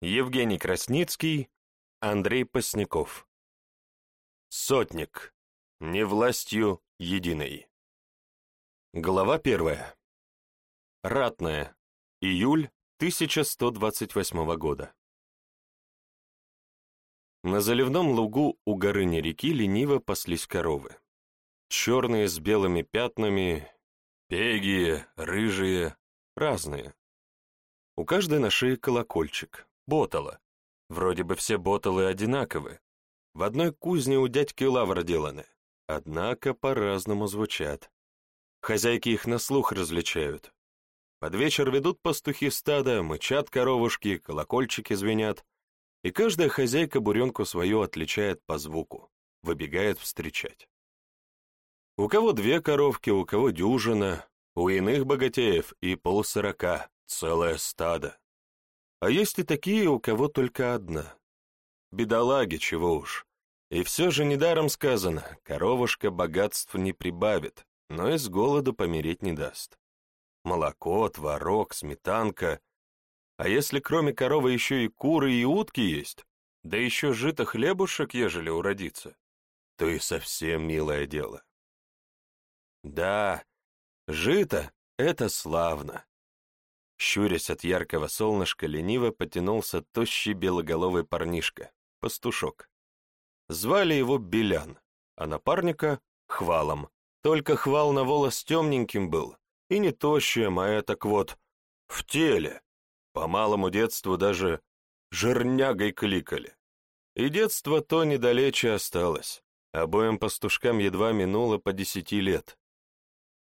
Евгений Красницкий, Андрей Посняков. Сотник. Не властью единой. Глава первая. Ратная. Июль 1128 года. На заливном лугу у горыни реки лениво паслись коровы. Черные с белыми пятнами, пегие, рыжие, разные. У каждой на шее колокольчик, ботала. Вроде бы все боталы одинаковы. В одной кузне у дядьки лавра деланы, однако по-разному звучат. Хозяйки их на слух различают. Под вечер ведут пастухи стада, мычат коровушки, колокольчики звенят, и каждая хозяйка буренку свою отличает по звуку, выбегает встречать. У кого две коровки, у кого дюжина, у иных богатеев и полсорока, целое стадо. А есть и такие, у кого только одна. Бедолаги, чего уж. И все же недаром сказано, коровушка богатств не прибавит, но и с голоду помереть не даст. Молоко, творог, сметанка. А если кроме коровы еще и куры и утки есть, да еще жито хлебушек, ежели уродится, то и совсем милое дело. Да, жито — это славно. Щурясь от яркого солнышка, лениво потянулся тощий белоголовый парнишка, пастушок. Звали его Белян, а напарника — Хвалом. Только Хвал на волос темненьким был, и не тощим, а это вот в теле. По малому детству даже жирнягой кликали. И детство то недалече осталось. Обоим пастушкам едва минуло по десяти лет.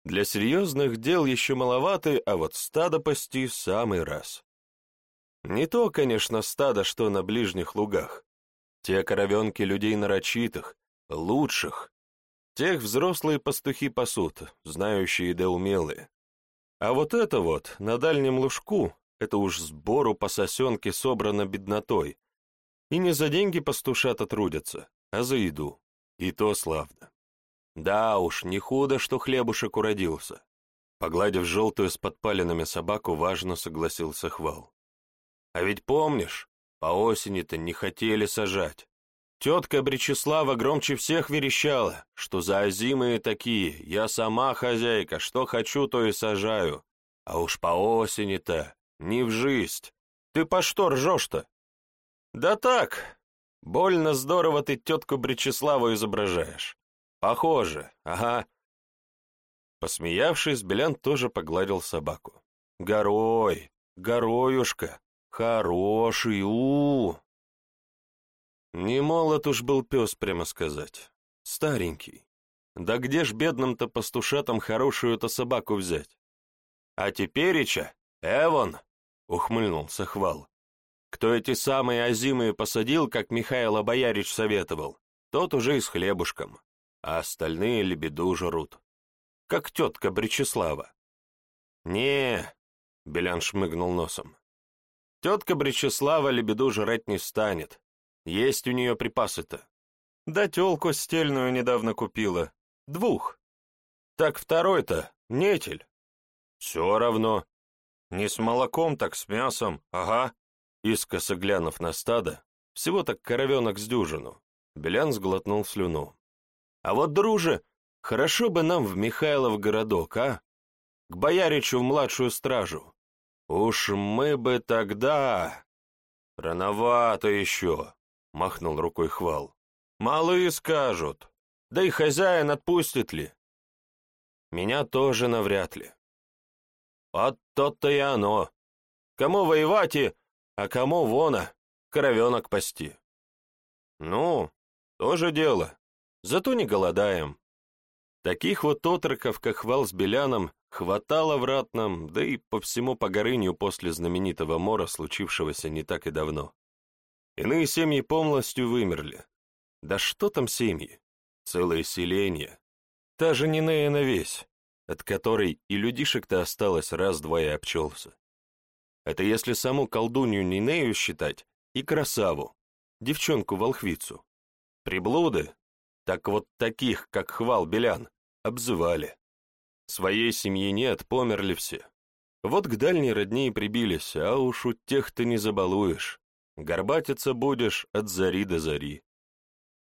Для серьезных дел еще маловаты, а вот стадо пасти самый раз. Не то, конечно, стадо, что на ближних лугах. Те коровенки людей нарочитых, лучших. Тех взрослые пастухи пасут, знающие да умелые. А вот это вот, на дальнем лужку, это уж сбору по сосенке собрано беднотой. И не за деньги пастушата трудятся, а за еду. И то славно. Да уж, не худо, что хлебушек уродился. Погладив желтую с подпалинами собаку, важно согласился Хвал. А ведь помнишь, по осени-то не хотели сажать. Тетка Бречеслава громче всех верещала, что за озимые такие, я сама хозяйка, что хочу, то и сажаю. А уж по осени-то, не в жизнь. Ты по что ржешь-то? Да так, больно здорово ты тетку Бречеславу изображаешь. Похоже, ага. Посмеявшись, Белян тоже погладил собаку. Горой, гороюшка, хороший, у, -у, -у. Не молод уж был пес, прямо сказать. Старенький. Да где ж бедным-то пастушатам хорошую-то собаку взять? А тепереча, Эвон, ухмыльнулся Хвал. Кто эти самые озимые посадил, как Михаил Боярич советовал, тот уже и с хлебушком а остальные лебеду жрут. Как тетка Бречеслава. не Белян шмыгнул носом. Тетка Бречеслава лебеду жрать не станет. Есть у нее припасы-то. Да телку стельную недавно купила. Двух. Так второй-то, нетель. Все равно. Не с молоком, так с мясом, ага. Искоса глянув на стадо, всего так коровенок с дюжину. Белян сглотнул слюну. А вот, друже, хорошо бы нам в Михайлов городок, а? К бояричу в младшую стражу. Уж мы бы тогда... Рановато еще, махнул рукой Хвал. Малые скажут. Да и хозяин отпустит ли? Меня тоже навряд ли. Вот то-то и оно. Кому воевать и, а кому вона, коровенок пасти. Ну, тоже дело. Зато не голодаем. Таких вот отроков, как Хвал с Беляном, хватало в ратном, да и по всему Погорынью после знаменитого мора, случившегося не так и давно. Иные семьи полностью вымерли. Да что там семьи? Целое селение. Та же Нинея на весь, от которой и людишек-то осталось раз-два и обчелся. Это если саму колдунью Нинею считать и красаву, девчонку-волхвицу. Приблуды, так вот таких, как Хвал Белян, обзывали. Своей семьи нет, померли все. Вот к дальней родне и прибились, а уж у тех ты не забалуешь. горбатиться будешь от зари до зари.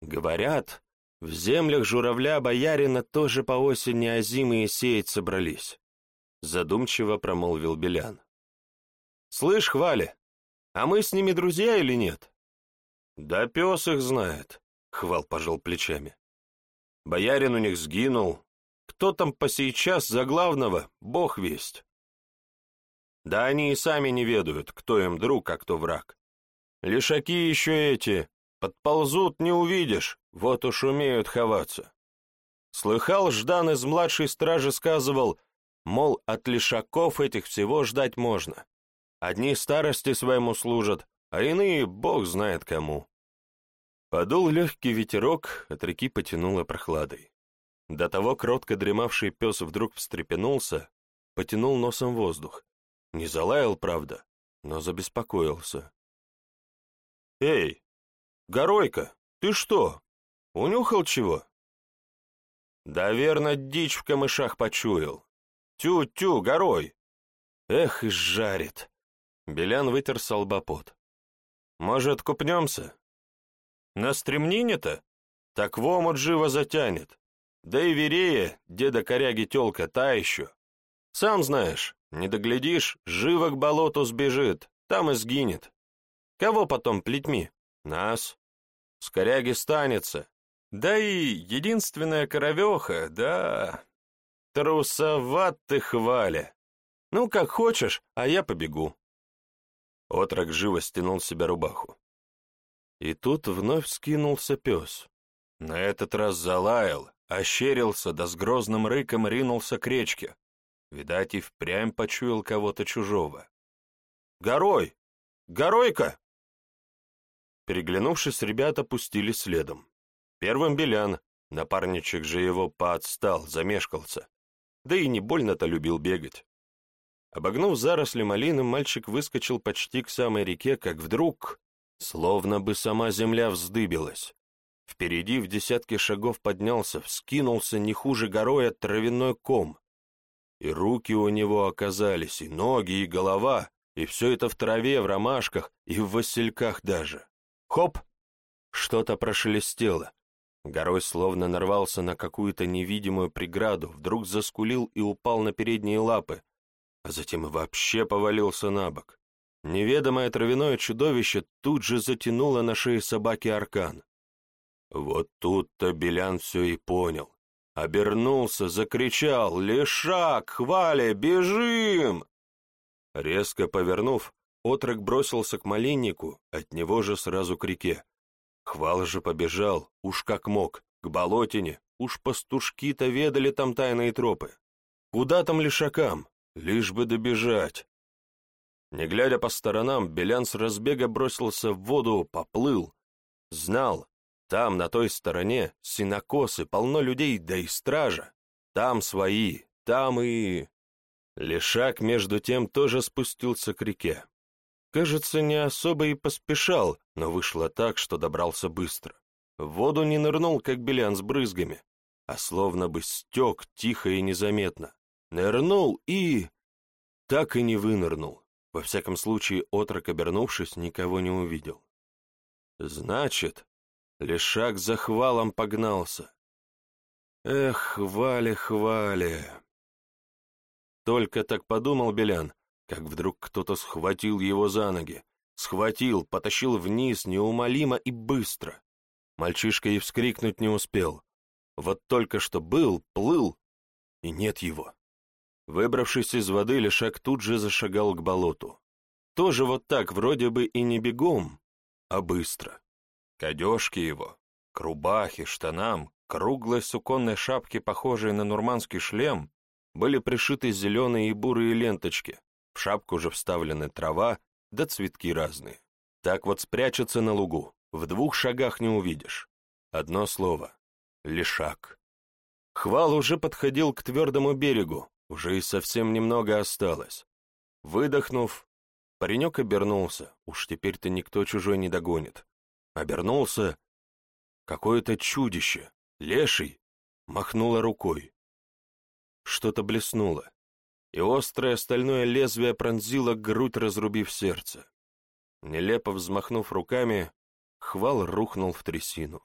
Говорят, в землях журавля-боярина тоже по осени озимые сеять собрались, задумчиво промолвил Белян. Слышь, Хвали, а мы с ними друзья или нет? Да пес их знает, Хвал пожал плечами. Боярин у них сгинул. Кто там по сейчас за главного, бог весть. Да они и сами не ведают, кто им друг, а кто враг. Лишаки еще эти, подползут, не увидишь, вот уж умеют ховаться. Слыхал, Ждан из младшей стражи сказывал, мол, от лишаков этих всего ждать можно. Одни старости своему служат, а иные бог знает кому. Подул легкий ветерок, от реки потянуло прохладой. До того кротко дремавший пес вдруг встрепенулся, потянул носом воздух. Не залаял, правда, но забеспокоился. «Эй, Горойка, ты что, унюхал чего?» «Да верно, дичь в камышах почуял. Тю-тю, горой!» «Эх, и жарит!» Белян вытер солбопот. «Может, купнемся?» На стремнине-то? Так в омут живо затянет. Да и Верея, деда коряги тёлка, та еще. Сам знаешь, не доглядишь, живо к болоту сбежит, там и сгинет. Кого потом плетьми? Нас. С коряги станется. Да и единственная коровеха, да... Трусоват ты, Хваля. Ну, как хочешь, а я побегу. Отрок живо стянул себе рубаху. И тут вновь скинулся пес. На этот раз залаял, ощерился, да с грозным рыком ринулся к речке. Видать, и впрямь почуял кого-то чужого. «Горой! Горойка!» Переглянувшись, ребята пустили следом. Первым Белян, напарничек же его поотстал, замешкался. Да и не больно-то любил бегать. Обогнув заросли малины, мальчик выскочил почти к самой реке, как вдруг Словно бы сама земля вздыбилась. Впереди в десятке шагов поднялся, вскинулся не хуже горой от травяной ком. И руки у него оказались, и ноги, и голова, и все это в траве, в ромашках, и в васильках даже. Хоп! Что-то прошелестело. Горой словно нарвался на какую-то невидимую преграду, вдруг заскулил и упал на передние лапы, а затем вообще повалился на бок. Неведомое травяное чудовище тут же затянуло на шее собаки аркан. Вот тут-то Белян все и понял. Обернулся, закричал «Лешак, хвали, бежим!» Резко повернув, отрок бросился к малиннику, от него же сразу к реке. Хвал же побежал, уж как мог, к болотине, уж пастушки-то ведали там тайные тропы. Куда там лишакам? Лишь бы добежать. Не глядя по сторонам, Белян с разбега бросился в воду, поплыл. Знал, там, на той стороне, синокосы, полно людей, да и стража. Там свои, там и... Лешак, между тем, тоже спустился к реке. Кажется, не особо и поспешал, но вышло так, что добрался быстро. В воду не нырнул, как Белян с брызгами, а словно бы стек тихо и незаметно. Нырнул и... так и не вынырнул. Во всяком случае, отрок, обернувшись, никого не увидел. Значит, Лешак за хвалом погнался. Эх, хвали, хвали. Только так подумал Белян, как вдруг кто-то схватил его за ноги. Схватил, потащил вниз неумолимо и быстро. Мальчишка и вскрикнуть не успел. Вот только что был, плыл, и нет его. Выбравшись из воды, Лешак тут же зашагал к болоту. Тоже вот так, вроде бы и не бегом, а быстро. К одежке его, к рубахе, штанам, круглой суконной шапке, похожей на нурманский шлем, были пришиты зеленые и бурые ленточки, в шапку же вставлены трава, да цветки разные. Так вот спрячется на лугу, в двух шагах не увидишь. Одно слово — лишак. Хвал уже подходил к твердому берегу, уже и совсем немного осталось. Выдохнув, паренек обернулся, уж теперь-то никто чужой не догонит. Обернулся, какое-то чудище, леший, махнуло рукой. Что-то блеснуло, и острое стальное лезвие пронзило грудь, разрубив сердце. Нелепо взмахнув руками, хвал рухнул в трясину.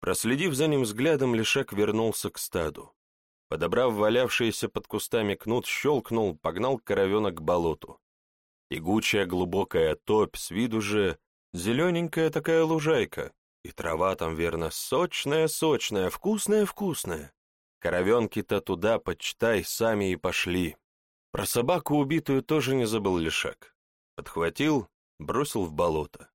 Проследив за ним взглядом, Лешак вернулся к стаду. Подобрав валявшийся под кустами кнут, щелкнул, погнал коровенок к болоту. Тягучая глубокая топь, с виду же зелененькая такая лужайка, и трава там, верно, сочная-сочная, вкусная-вкусная. Коровенки-то туда, почитай, сами и пошли. Про собаку убитую тоже не забыл Лешак. Подхватил, бросил в болото,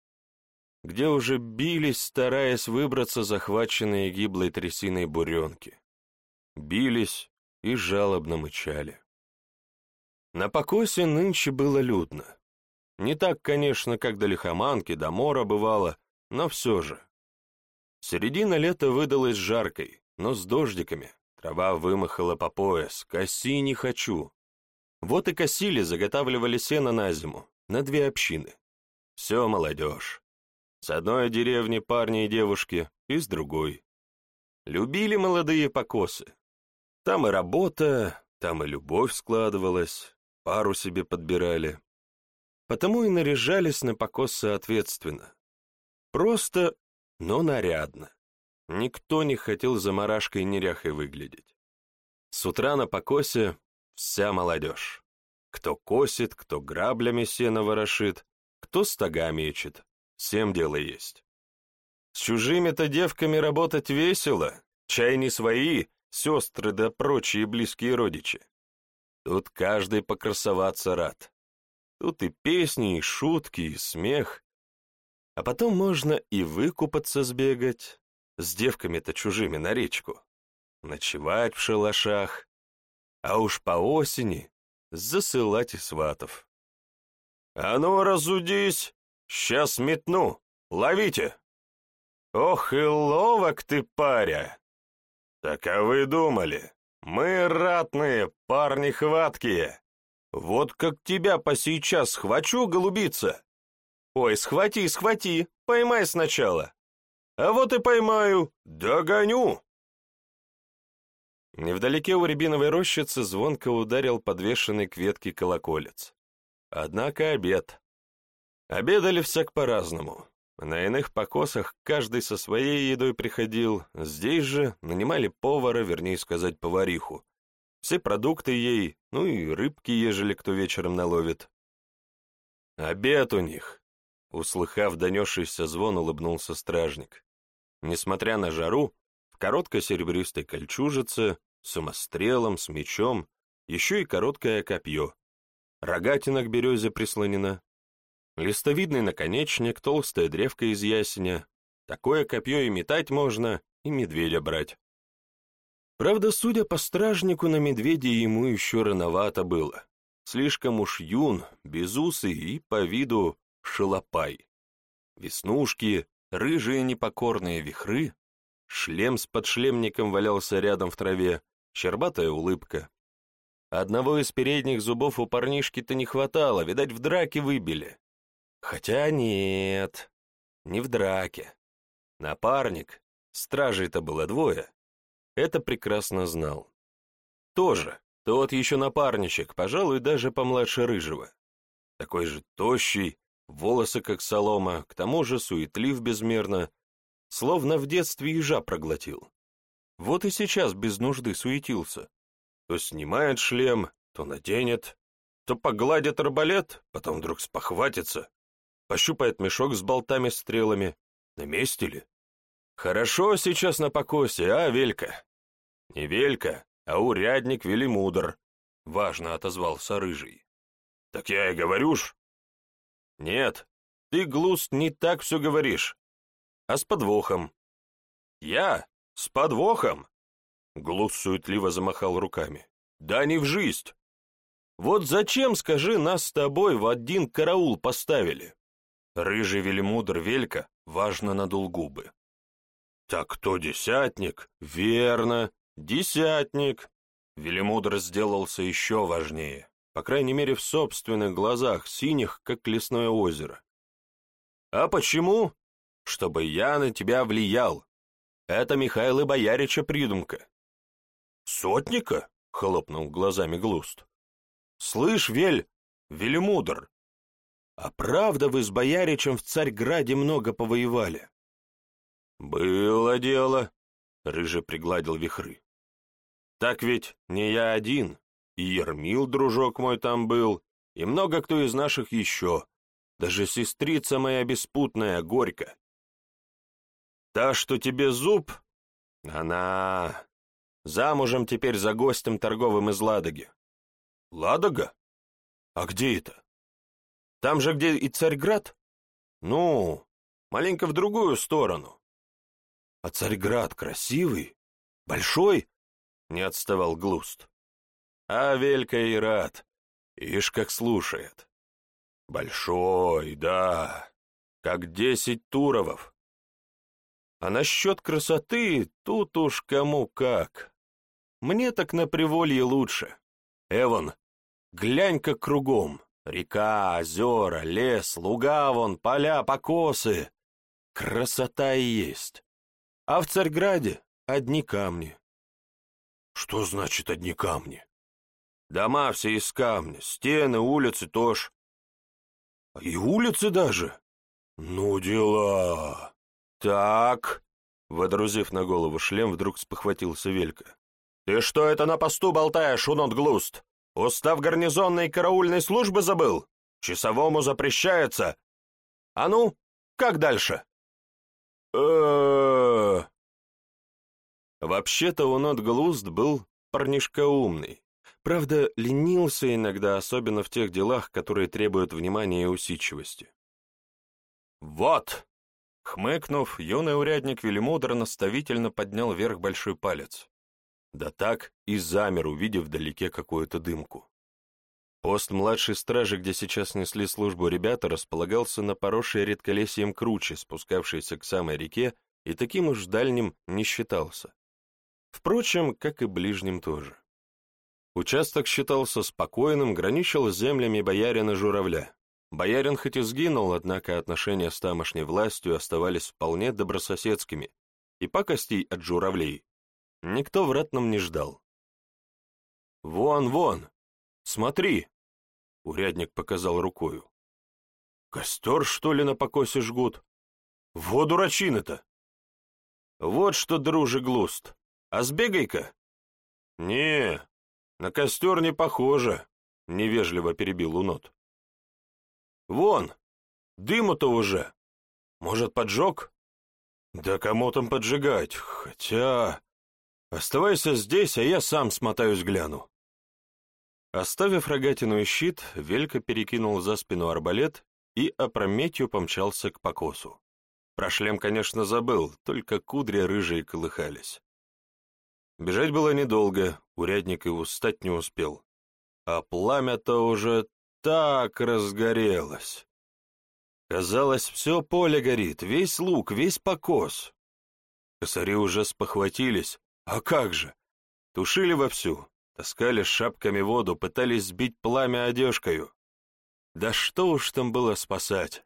где уже бились, стараясь выбраться захваченные гиблой трясиной буренки. Бились и жалобно мычали. На покосе нынче было людно. Не так, конечно, как до лихоманки, до мора бывало, но все же. Середина лета выдалась жаркой, но с дождиками. Трава вымахала по пояс, коси не хочу. Вот и косили, заготавливали сено на зиму, на две общины. Все молодежь. С одной деревни парни и девушки, и с другой. Любили молодые покосы. Там и работа, там и любовь складывалась, пару себе подбирали. Потому и наряжались на покос соответственно. Просто, но нарядно. Никто не хотел заморашкой и неряхой выглядеть. С утра на покосе вся молодежь. Кто косит, кто граблями сено ворошит, кто стога мечет. Всем дело есть. С чужими-то девками работать весело, чай не свои, сестры да прочие близкие родичи. Тут каждый покрасоваться рад. Тут и песни, и шутки, и смех. А потом можно и выкупаться сбегать, с девками-то чужими на речку, ночевать в шалашах, а уж по осени засылать и сватов. «А ну, разудись! Сейчас метну! Ловите!» «Ох и ловок ты, паря!» «Так а вы думали, мы ратные, парни хваткие. Вот как тебя по сейчас схвачу, голубица!» «Ой, схвати, схвати, поймай сначала!» «А вот и поймаю, догоню!» Невдалеке у рябиновой рощицы звонко ударил подвешенный к ветке колоколец. Однако обед. Обедали всяк по-разному. На иных покосах каждый со своей едой приходил, здесь же нанимали повара, вернее сказать, повариху. Все продукты ей, ну и рыбки, ежели кто вечером наловит. Обед у них. Услыхав донесшийся звон, улыбнулся стражник. Несмотря на жару, в короткой серебристой кольчужице, самострелом, с мечом, еще и короткое копье. Рогатина к березе прислонена, Листовидный наконечник, толстая древка из ясеня. Такое копье и метать можно, и медведя брать. Правда, судя по стражнику, на медведя ему еще рановато было. Слишком уж юн, безусый и, по виду, шалопай. Веснушки, рыжие непокорные вихры, шлем с подшлемником валялся рядом в траве, щербатая улыбка. Одного из передних зубов у парнишки-то не хватало, видать, в драке выбили. Хотя нет, не в драке. Напарник, стражей-то было двое, это прекрасно знал. Тоже, тот еще напарничек, пожалуй, даже помладше Рыжего. Такой же тощий, волосы как солома, к тому же суетлив безмерно, словно в детстве ежа проглотил. Вот и сейчас без нужды суетился. То снимает шлем, то наденет, то погладит арбалет, потом вдруг спохватится, пощупает мешок с болтами-стрелами. На месте ли? Хорошо сейчас на покосе, а, Велька? Не Велька, а урядник Велимудр, важно отозвался Рыжий. Так я и говорю ж. Нет, ты, Глуст, не так все говоришь, а с подвохом. Я? С подвохом? Глуст суетливо замахал руками. Да не в жизнь. Вот зачем, скажи, нас с тобой в один караул поставили? Рыжий велимудр Велька важно надул губы. «Так кто десятник?» «Верно, десятник!» Велимудр сделался еще важнее, по крайней мере в собственных глазах, синих, как лесное озеро. «А почему?» «Чтобы я на тебя влиял. Это Михаила Боярича придумка». «Сотника?» — хлопнул глазами Глуст. «Слышь, Вель, Велимудр, а правда вы с бояричем в Царьграде много повоевали?» «Было дело», — Рыжий пригладил вихры. «Так ведь не я один, и Ермил, дружок мой, там был, и много кто из наших еще, даже сестрица моя беспутная, Горько. Та, что тебе зуб, она замужем теперь за гостем торговым из Ладоги. Ладога? А где это? Там же, где и Царьград? Ну, маленько в другую сторону. А Царьград красивый, большой? Не отставал Глуст. А Велька и рад. Ишь, как слушает. Большой, да, как десять туровов. А насчет красоты тут уж кому как. Мне так на приволье лучше. Эван, глянь-ка кругом. Река, озера, лес, луга вон, поля, покосы. Красота и есть. А в Царьграде одни камни. Что значит одни камни? Дома все из камня, стены, улицы тоже. И улицы даже? Ну, дела. Так, водрузив на голову шлем, вдруг спохватился Велька. Ты что это на посту болтаешь, Унот Глуст? Устав гарнизонной караульной службы забыл? Часовому запрещается. А ну, как дальше? Вообще-то Унот Глуст был парнишка умный. Правда, ленился иногда, особенно в тех делах, которые требуют внимания и усидчивости. «Вот!» Хмыкнув, юный урядник Велимудра наставительно поднял вверх большой палец. Да так и замер, увидев вдалеке какую-то дымку. Пост младшей стражи, где сейчас несли службу ребята, располагался на поросшей редколесьем круче, спускавшейся к самой реке, и таким уж дальним не считался. Впрочем, как и ближним тоже. Участок считался спокойным, граничил с землями боярина Журавля. Боярин хоть и сгинул, однако отношения с тамошней властью оставались вполне добрососедскими, и пакостей от журавлей никто в ратном не ждал. «Вон, вон! Смотри!» — урядник показал рукою. «Костер, что ли, на покосе жгут? Во дурачины-то!» «Вот что, друже глуст, а сбегай-ка!» «Не, на костер не похоже», — невежливо перебил Лунот. «Вон, дыму-то уже. Может, поджег?» «Да кому там поджигать? Хотя...» «Оставайся здесь, а я сам смотаюсь гляну». Оставив рогатину и щит, Велька перекинул за спину арбалет и опрометью помчался к покосу. Про шлем, конечно, забыл, только кудри рыжие колыхались. Бежать было недолго, урядник и устать не успел. А пламя-то уже так разгорелось. Казалось, все поле горит, весь лук, весь покос. Косари уже спохватились. А как же? Тушили вовсю, таскали шапками воду, пытались сбить пламя одежкою. Да что уж там было спасать?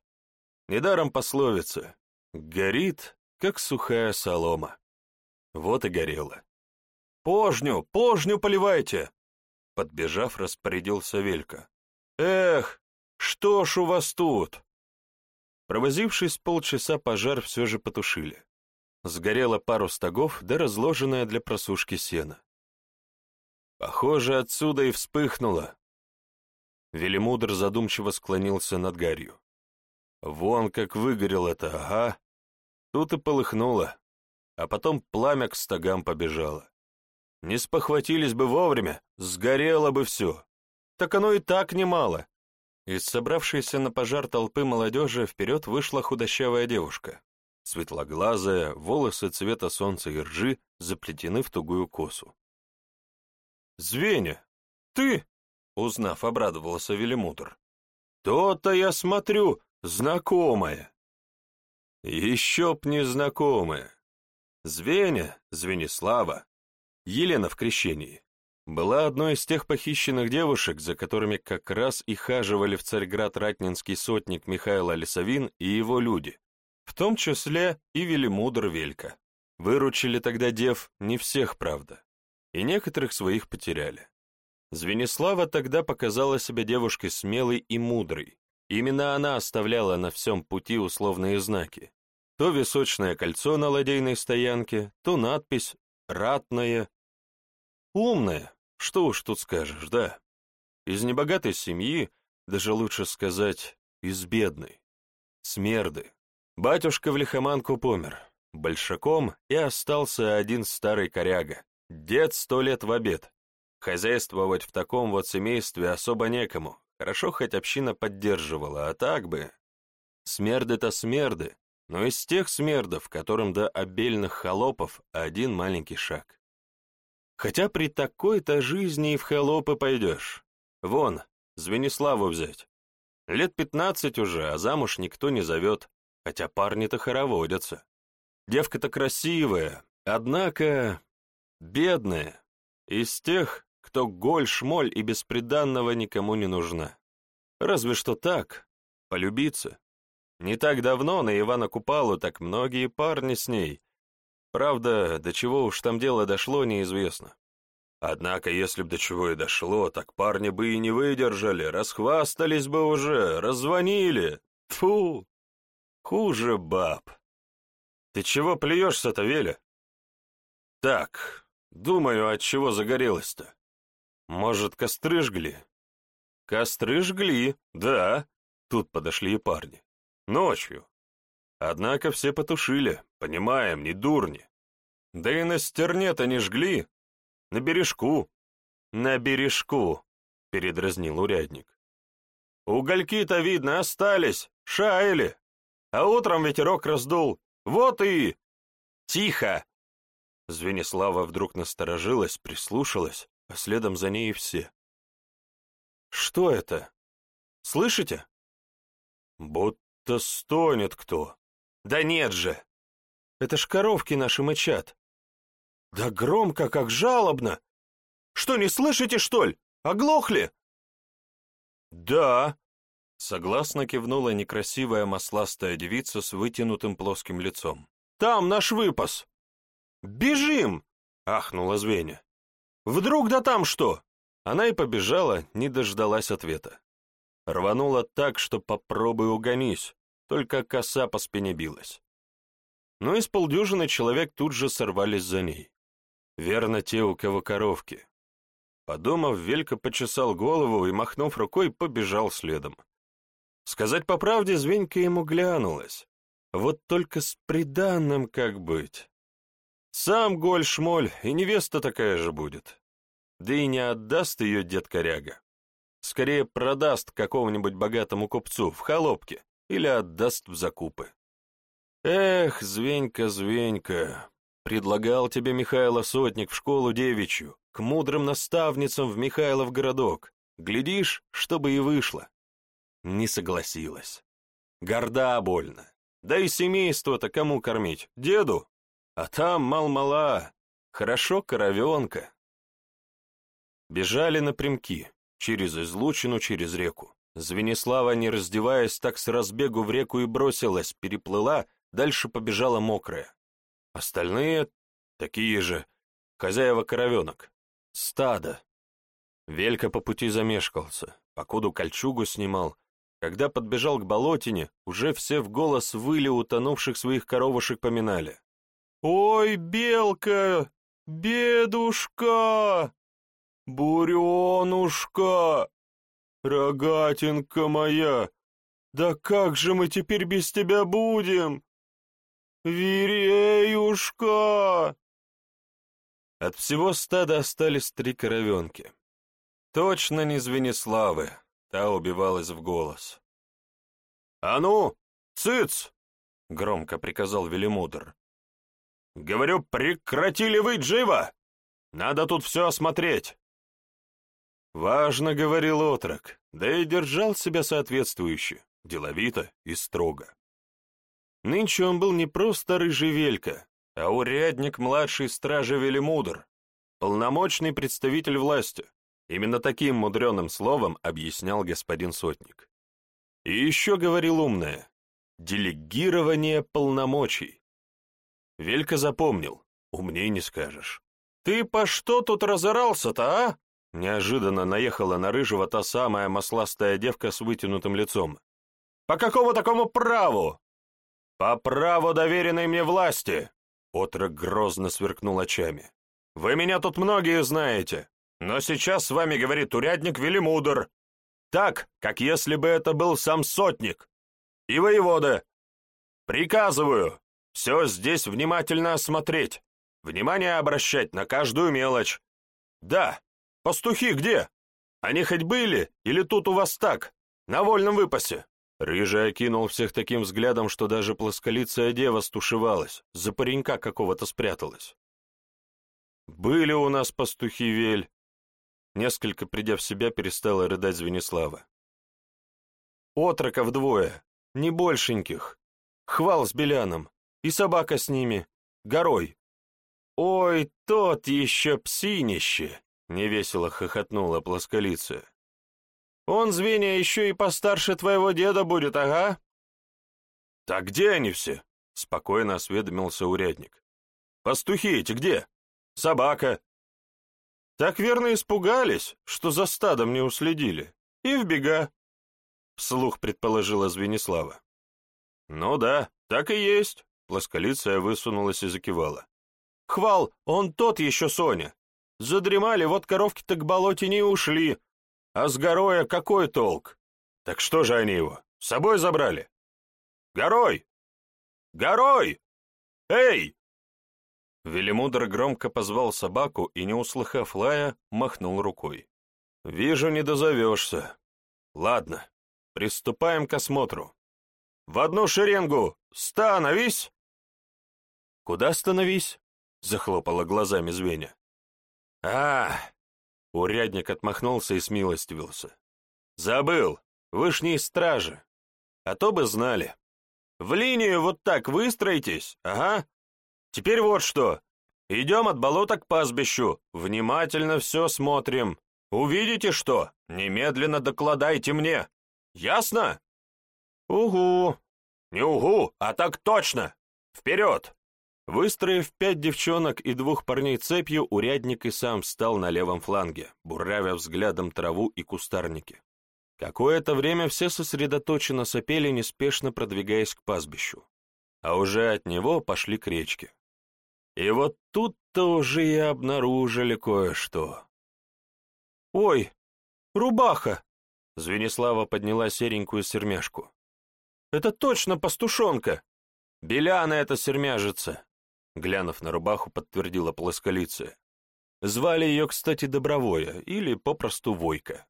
Недаром пословица «горит, как сухая солома». Вот и горело. «Пожню, пожню поливайте!» Подбежав, распорядился Велька. «Эх, что ж у вас тут?» Провозившись полчаса, пожар все же потушили. Сгорело пару стогов, да разложенное для просушки сена. Похоже, отсюда и вспыхнуло. Велимудр задумчиво склонился над гарью. Вон как выгорел это, ага. Тут и полыхнуло, а потом пламя к стогам побежало. Не спохватились бы вовремя, сгорело бы все. Так оно и так немало. Из собравшейся на пожар толпы молодежи вперед вышла худощавая девушка. Светлоглазая, волосы цвета солнца и ржи заплетены в тугую косу. «Звеня, ты?» — узнав, обрадовался Велимутр. «То-то я смотрю, знакомая». «Еще б не знакомая. Звеня, Звенислава, Елена в крещении, была одной из тех похищенных девушек, за которыми как раз и хаживали в Царьград ратнинский сотник Михаил Лисовин и его люди, в том числе и Велимудр Велька. Выручили тогда дев не всех, правда, и некоторых своих потеряли. Звенислава тогда показала себя девушкой смелой и мудрой, Именно она оставляла на всем пути условные знаки. То височное кольцо на ладейной стоянке, то надпись «Ратное». Умная, что уж тут скажешь, да. Из небогатой семьи, даже лучше сказать, из бедной. Смерды. Батюшка в лихоманку помер. Большаком и остался один старый коряга. Дед сто лет в обед. Хозяйствовать в таком вот семействе особо некому. Хорошо, хоть община поддерживала, а так бы... Смерды-то смерды, но из тех смердов, которым до обельных холопов один маленький шаг. Хотя при такой-то жизни и в холопы пойдешь. Вон, Звениславу взять. Лет пятнадцать уже, а замуж никто не зовет, хотя парни-то хороводятся. Девка-то красивая, однако бедная, из тех, кто голь-шмоль и бесприданного никому не нужна. Разве что так, полюбиться. Не так давно на Ивана Купалу так многие парни с ней. Правда, до чего уж там дело дошло, неизвестно. Однако, если б до чего и дошло, так парни бы и не выдержали, расхвастались бы уже, раззвонили. Фу, хуже баб. Ты чего плюешься-то, Веля? Так, думаю, от чего загорелась-то? Может, костры жгли? Костры жгли, да. Тут подошли и парни. Ночью. Однако все потушили, понимаем, не дурни. Да и на стерне-то не жгли. На бережку. На бережку, передразнил урядник. Угольки-то, видно, остались, шаяли. А утром ветерок раздул, вот и... Тихо!» Звенислава вдруг насторожилась, прислушалась, а следом за ней и все. «Что это? Слышите?» «Будто стонет кто». «Да нет же! Это ж коровки наши мычат». «Да громко, как жалобно! Что, не слышите, что ли? Оглохли?» «Да», Согласно кивнула некрасивая масластая девица с вытянутым плоским лицом. «Там наш выпас!» «Бежим!» — ахнула Звеня. «Вдруг да там что?» Она и побежала, не дождалась ответа. Рванула так, что попробуй угонись, только коса по спине билась. Но из полдюжины человек тут же сорвались за ней. Верно, те, у кого коровки. Подумав, Велька почесал голову и, махнув рукой, побежал следом. Сказать по правде, Звенька ему глянулась. Вот только с приданным как быть. Сам голь-шмоль, и невеста такая же будет. Да и не отдаст ее дед коряга. Скорее продаст какому-нибудь богатому купцу в холопке или отдаст в закупы. Эх, Звенька, Звенька, предлагал тебе Михайло Сотник в школу девичью, к мудрым наставницам в Михайлов городок. Глядишь, чтобы и вышло не согласилась. Горда больно. Да и семейство-то кому кормить? Деду? А там мал-мала. Хорошо коровенка. Бежали напрямки, через излучину, через реку. Звенислава, не раздеваясь, так с разбегу в реку и бросилась, переплыла, дальше побежала мокрая. Остальные такие же, хозяева коровенок. Стадо. Велька по пути замешкался, покуду кольчугу снимал, когда подбежал к болотине, уже все в голос выли утонувших своих коровушек поминали. «Ой, белка! Бедушка! Буренушка! Рогатинка моя! Да как же мы теперь без тебя будем? Вереюшка!» От всего стада остались три коровенки. Точно не Звениславы, Та убивалась в голос. «А ну, цыц!» — громко приказал Велимудр. «Говорю, прекратили выть живо! Надо тут все осмотреть!» Важно, — говорил отрок, да и держал себя соответствующе, деловито и строго. Нынче он был не просто рыжий велька, а урядник младшей стражи Велимудр, полномочный представитель власти. Именно таким мудреным словом объяснял господин Сотник. И еще говорил умное — делегирование полномочий. Велька запомнил, умней не скажешь. «Ты по что тут разорался-то, а?» Неожиданно наехала на рыжего та самая масластая девка с вытянутым лицом. По какому такому праву?» «По праву доверенной мне власти!» Отрок грозно сверкнул очами. «Вы меня тут многие знаете, но сейчас с вами говорит урядник Велимудр. Так, как если бы это был сам сотник. И воевода. Приказываю, все здесь внимательно осмотреть, внимание обращать на каждую мелочь. Да, пастухи где? Они хоть были, или тут у вас так, на вольном выпасе?» Рыжий окинул всех таким взглядом, что даже плосколицая дева стушевалась, за паренька какого-то спряталась. «Были у нас пастухи, Вель!» Несколько придя в себя, перестала рыдать Звенислава. «Отроков двое, не большеньких. Хвал с Беляном, и собака с ними, горой. Ой, тот еще псинище!» — невесело хохотнула плосколицая. Он, звенья, еще и постарше твоего деда будет, ага?» «Так где они все?» — спокойно осведомился урядник. «Пастухи эти где? Собака?» «Так верно испугались, что за стадом не уследили. И в бега», — вслух предположила Звенислава. «Ну да, так и есть», — плосколицая высунулась и закивала. «Хвал, он тот еще Соня. Задремали, вот коровки-то к болоте не ушли, а с Гороя какой толк? Так что же они его, с собой забрали? Горой! Горой! Эй! Велимудр громко позвал собаку и, не услыхав лая, махнул рукой. «Вижу, не дозовешься. Ладно, приступаем к осмотру. В одну шеренгу! Становись!» «Куда становись?» — захлопала глазами звенья. «А, Урядник отмахнулся и смилостивился. «Забыл, вы ж не из стражи. А то бы знали. В линию вот так выстроитесь, ага. Теперь вот что. Идем от болота к пастбищу, внимательно все смотрим. Увидите что, немедленно докладайте мне. Ясно?» «Угу». «Не угу, а так точно. Вперед!» Выстроив пять девчонок и двух парней цепью, урядник и сам встал на левом фланге, буравя взглядом траву и кустарники. Какое-то время все сосредоточенно сопели, неспешно продвигаясь к пастбищу, а уже от него пошли к речке. И вот тут-то уже и обнаружили кое-что. «Ой, рубаха!» — Звенислава подняла серенькую сермяшку. «Это точно пастушонка! Беляна эта сермяжица! глянув на рубаху, подтвердила плосколицая. Звали ее, кстати, Добровое, или попросту Войка.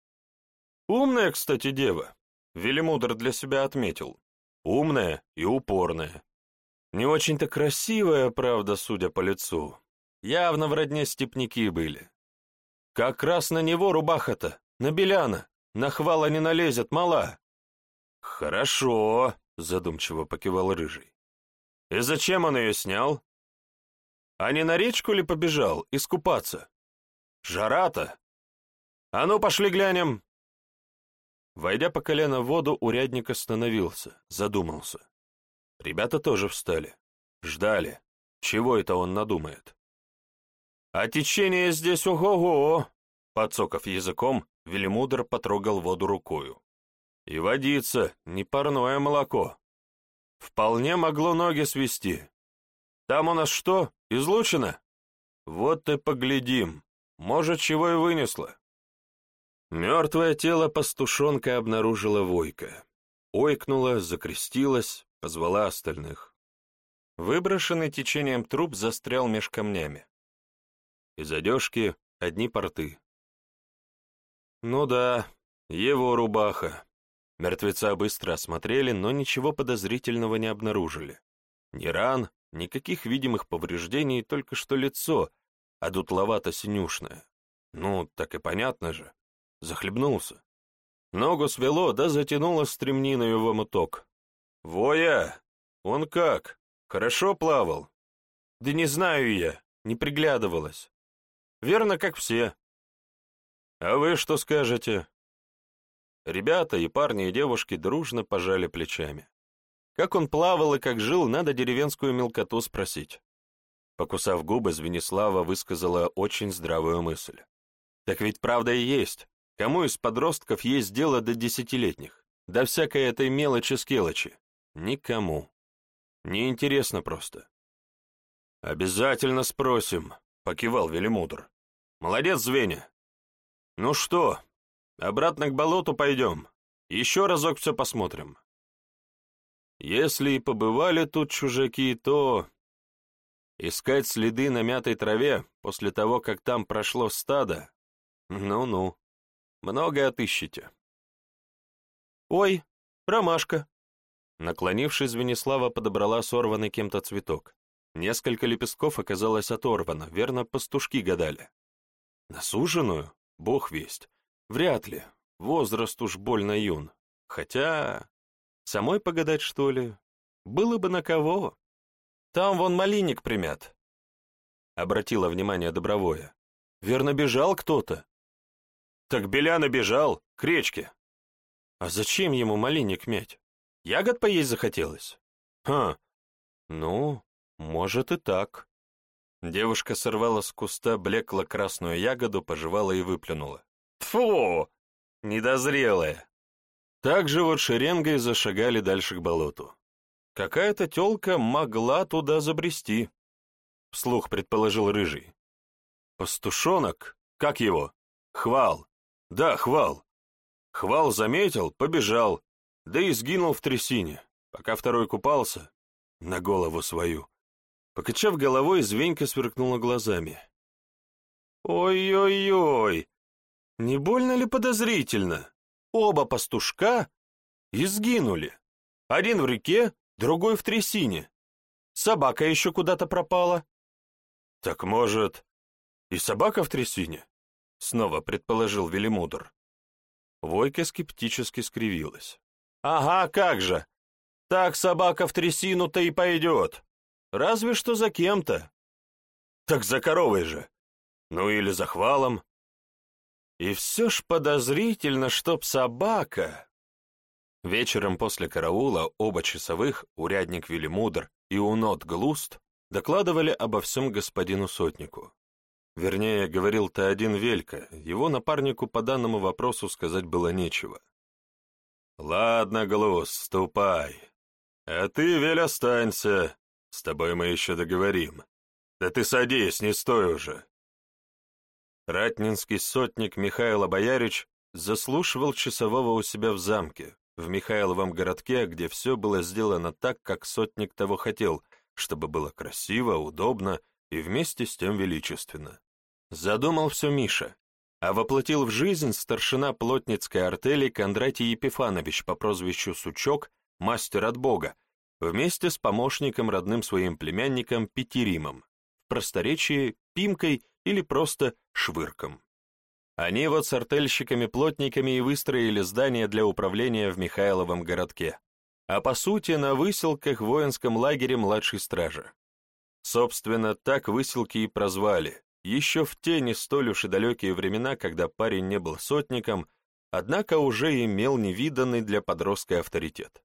Умная, кстати, дева, Велимудр для себя отметил. Умная и упорная. Не очень-то красивая, правда, судя по лицу. Явно в родне степняки были. Как раз на него рубаха-то, на Беляна. На хвала не налезет, мала. Хорошо, задумчиво покивал Рыжий. И зачем он ее снял? А не на речку ли побежал искупаться? Жара-то! А ну, пошли глянем!» Войдя по колено в воду, урядник остановился, задумался. Ребята тоже встали. Ждали. Чего это он надумает? «А течение здесь ого-го!» Подсоков языком, Велимудр потрогал воду рукою. «И водица, не парное молоко. Вполне могло ноги свести. Там у нас что, излучено? Вот и поглядим. Может, чего и вынесло. Мертвое тело пастушонка обнаружила Войка. Ойкнула, закрестилась, позвала остальных. Выброшенный течением труп застрял меж камнями. Из одежки одни порты. Ну да, его рубаха. Мертвеца быстро осмотрели, но ничего подозрительного не обнаружили. Ни ран, Никаких видимых повреждений, только что лицо, а дутловато-синюшное. Ну, так и понятно же. Захлебнулся. Ногу свело, да затянуло стремниной в омуток. «Воя! Он как? Хорошо плавал?» «Да не знаю я, не приглядывалась. Верно, как все». «А вы что скажете?» Ребята и парни, и девушки дружно пожали плечами. Как он плавал и как жил, надо деревенскую мелкоту спросить. Покусав губы, Звенислава высказала очень здравую мысль. Так ведь правда и есть. Кому из подростков есть дело до десятилетних? да всякой этой мелочи-скелочи. Никому. Неинтересно просто. «Обязательно спросим», — покивал Велимудр. «Молодец, Звеня. Ну что, обратно к болоту пойдем. Еще разок все посмотрим». Если и побывали тут чужаки, то... Искать следы на мятой траве после того, как там прошло стадо? Ну-ну, много отыщете. «Ой, ромашка!» Наклонившись, Венеслава подобрала сорванный кем-то цветок. Несколько лепестков оказалось оторвано, верно, пастушки гадали. На суженую? Бог весть. Вряд ли. Возраст уж больно юн. Хотя... Самой погадать, что ли? Было бы на кого. Там вон малинник примят. Обратила внимание Добровое. Верно, бежал кто-то. Так Беляна бежал, к речке. А зачем ему малинник мять? Ягод поесть захотелось? Ха, ну, может и так. Девушка сорвала с куста блекло-красную ягоду, пожевала и выплюнула. Тфу! Недозрелая. Так же вот шеренгой зашагали дальше к болоту. Какая-то тёлка могла туда забрести, вслух предположил Рыжий. Пастушонок? Как его? Хвал. Да, Хвал. Хвал заметил, побежал, да и сгинул в трясине, пока второй купался, на голову свою. Покачав головой, Звенька сверкнула глазами. «Ой-ой-ой! Не больно ли подозрительно? Оба пастушка и сгинули. Один в реке, другой в трясине. Собака еще куда-то пропала». «Так, может, и собака в трясине?» — снова предположил Велимудр. Войка скептически скривилась. «Ага, как же! Так собака в трясину-то и пойдет. Разве что за кем-то. Так за коровой же. Ну или за хвалом. И все ж подозрительно, чтоб собака...» Вечером после караула оба часовых, урядник Велимудр и унот Глуст, докладывали обо всем господину сотнику. Вернее, говорил-то один Велька, его напарнику по данному вопросу сказать было нечего. «Ладно, Глус, ступай. А ты, Вель, останься. С тобой мы еще договорим. Да ты садись, не стой уже». Ратнинский сотник Михаил Боярич заслушивал часового у себя в замке, в Михайловом городке, где все было сделано так, как сотник того хотел, чтобы было красиво, удобно и вместе с тем величественно. Задумал все Миша, а воплотил в жизнь старшина плотницкой артели Кондратий Епифанович по прозвищу Сучок, мастер от Бога, вместе с помощником родным своим племянником Петеримом, в просторечии Пимкой или просто Швырком. Они вот с артельщиками-плотниками и выстроили здание для управления в Михайловом городке, а по сути на выселках в воинском лагере младшей стражи. Собственно, так выселки и прозвали, еще в те не столь уж и далекие времена, когда парень не был сотником, однако уже имел невиданный для подростка авторитет.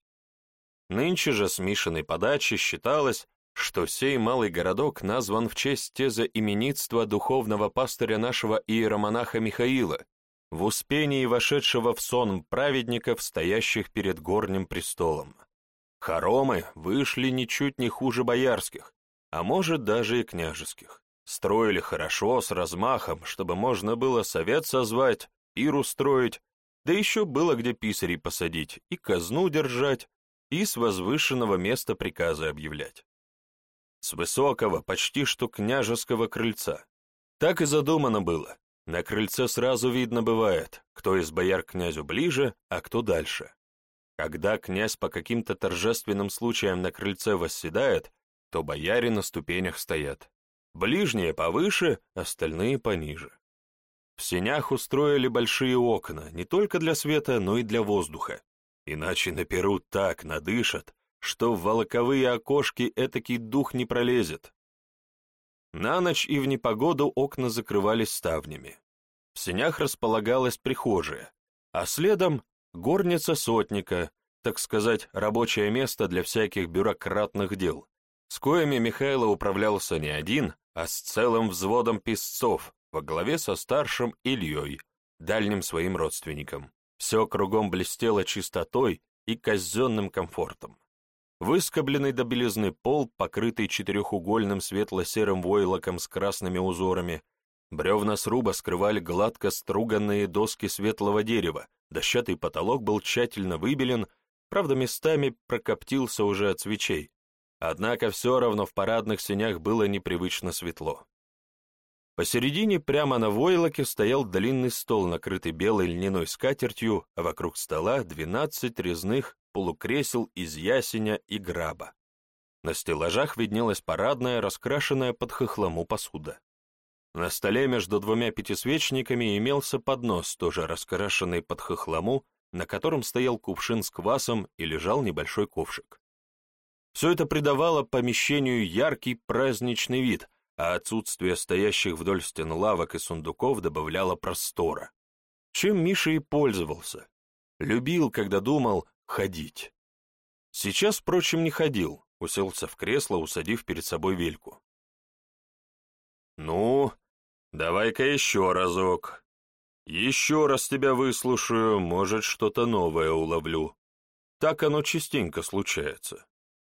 Нынче же с Мишиной подачи считалось, что сей малый городок назван в честь теза именитства духовного пастыря нашего иеромонаха Михаила, в успении вошедшего в сон праведников, стоящих перед горним престолом. Хоромы вышли ничуть не хуже боярских, а может даже и княжеских. Строили хорошо, с размахом, чтобы можно было совет созвать, пир устроить, да еще было где писарей посадить, и казну держать, и с возвышенного места приказы объявлять. С высокого, почти что княжеского крыльца. Так и задумано было. На крыльце сразу видно бывает, кто из бояр князю ближе, а кто дальше. Когда князь по каким-то торжественным случаям на крыльце восседает, то бояре на ступенях стоят. Ближние повыше, остальные пониже. В сенях устроили большие окна, не только для света, но и для воздуха. Иначе на перу так надышат, что в волоковые окошки этакий дух не пролезет. На ночь и в непогоду окна закрывались ставнями. В сенях располагалась прихожая, а следом горница сотника, так сказать, рабочее место для всяких бюрократных дел, с коими Михайло управлялся не один, а с целым взводом писцов во главе со старшим Ильей, дальним своим родственником. Все кругом блестело чистотой и казенным комфортом. Выскобленный до белизны пол, покрытый четырехугольным светло-серым войлоком с красными узорами, бревна сруба скрывали гладко струганные доски светлого дерева, дощатый потолок был тщательно выбелен, правда, местами прокоптился уже от свечей, однако все равно в парадных сенях было непривычно светло. Посередине, прямо на войлоке, стоял длинный стол, накрытый белой льняной скатертью, а вокруг стола двенадцать резных полукресел из ясеня и граба. На стеллажах виднелась парадная, раскрашенная под хохлому посуда. На столе между двумя пятисвечниками имелся поднос, тоже раскрашенный под хохлому, на котором стоял кувшин с квасом и лежал небольшой ковшик. Все это придавало помещению яркий праздничный вид, а отсутствие стоящих вдоль стен лавок и сундуков добавляло простора. Чем Миша и пользовался. Любил, когда думал, ходить. Сейчас, впрочем, не ходил, уселся в кресло, усадив перед собой вельку. «Ну, давай-ка еще разок. Еще раз тебя выслушаю, может, что-то новое уловлю. Так оно частенько случается».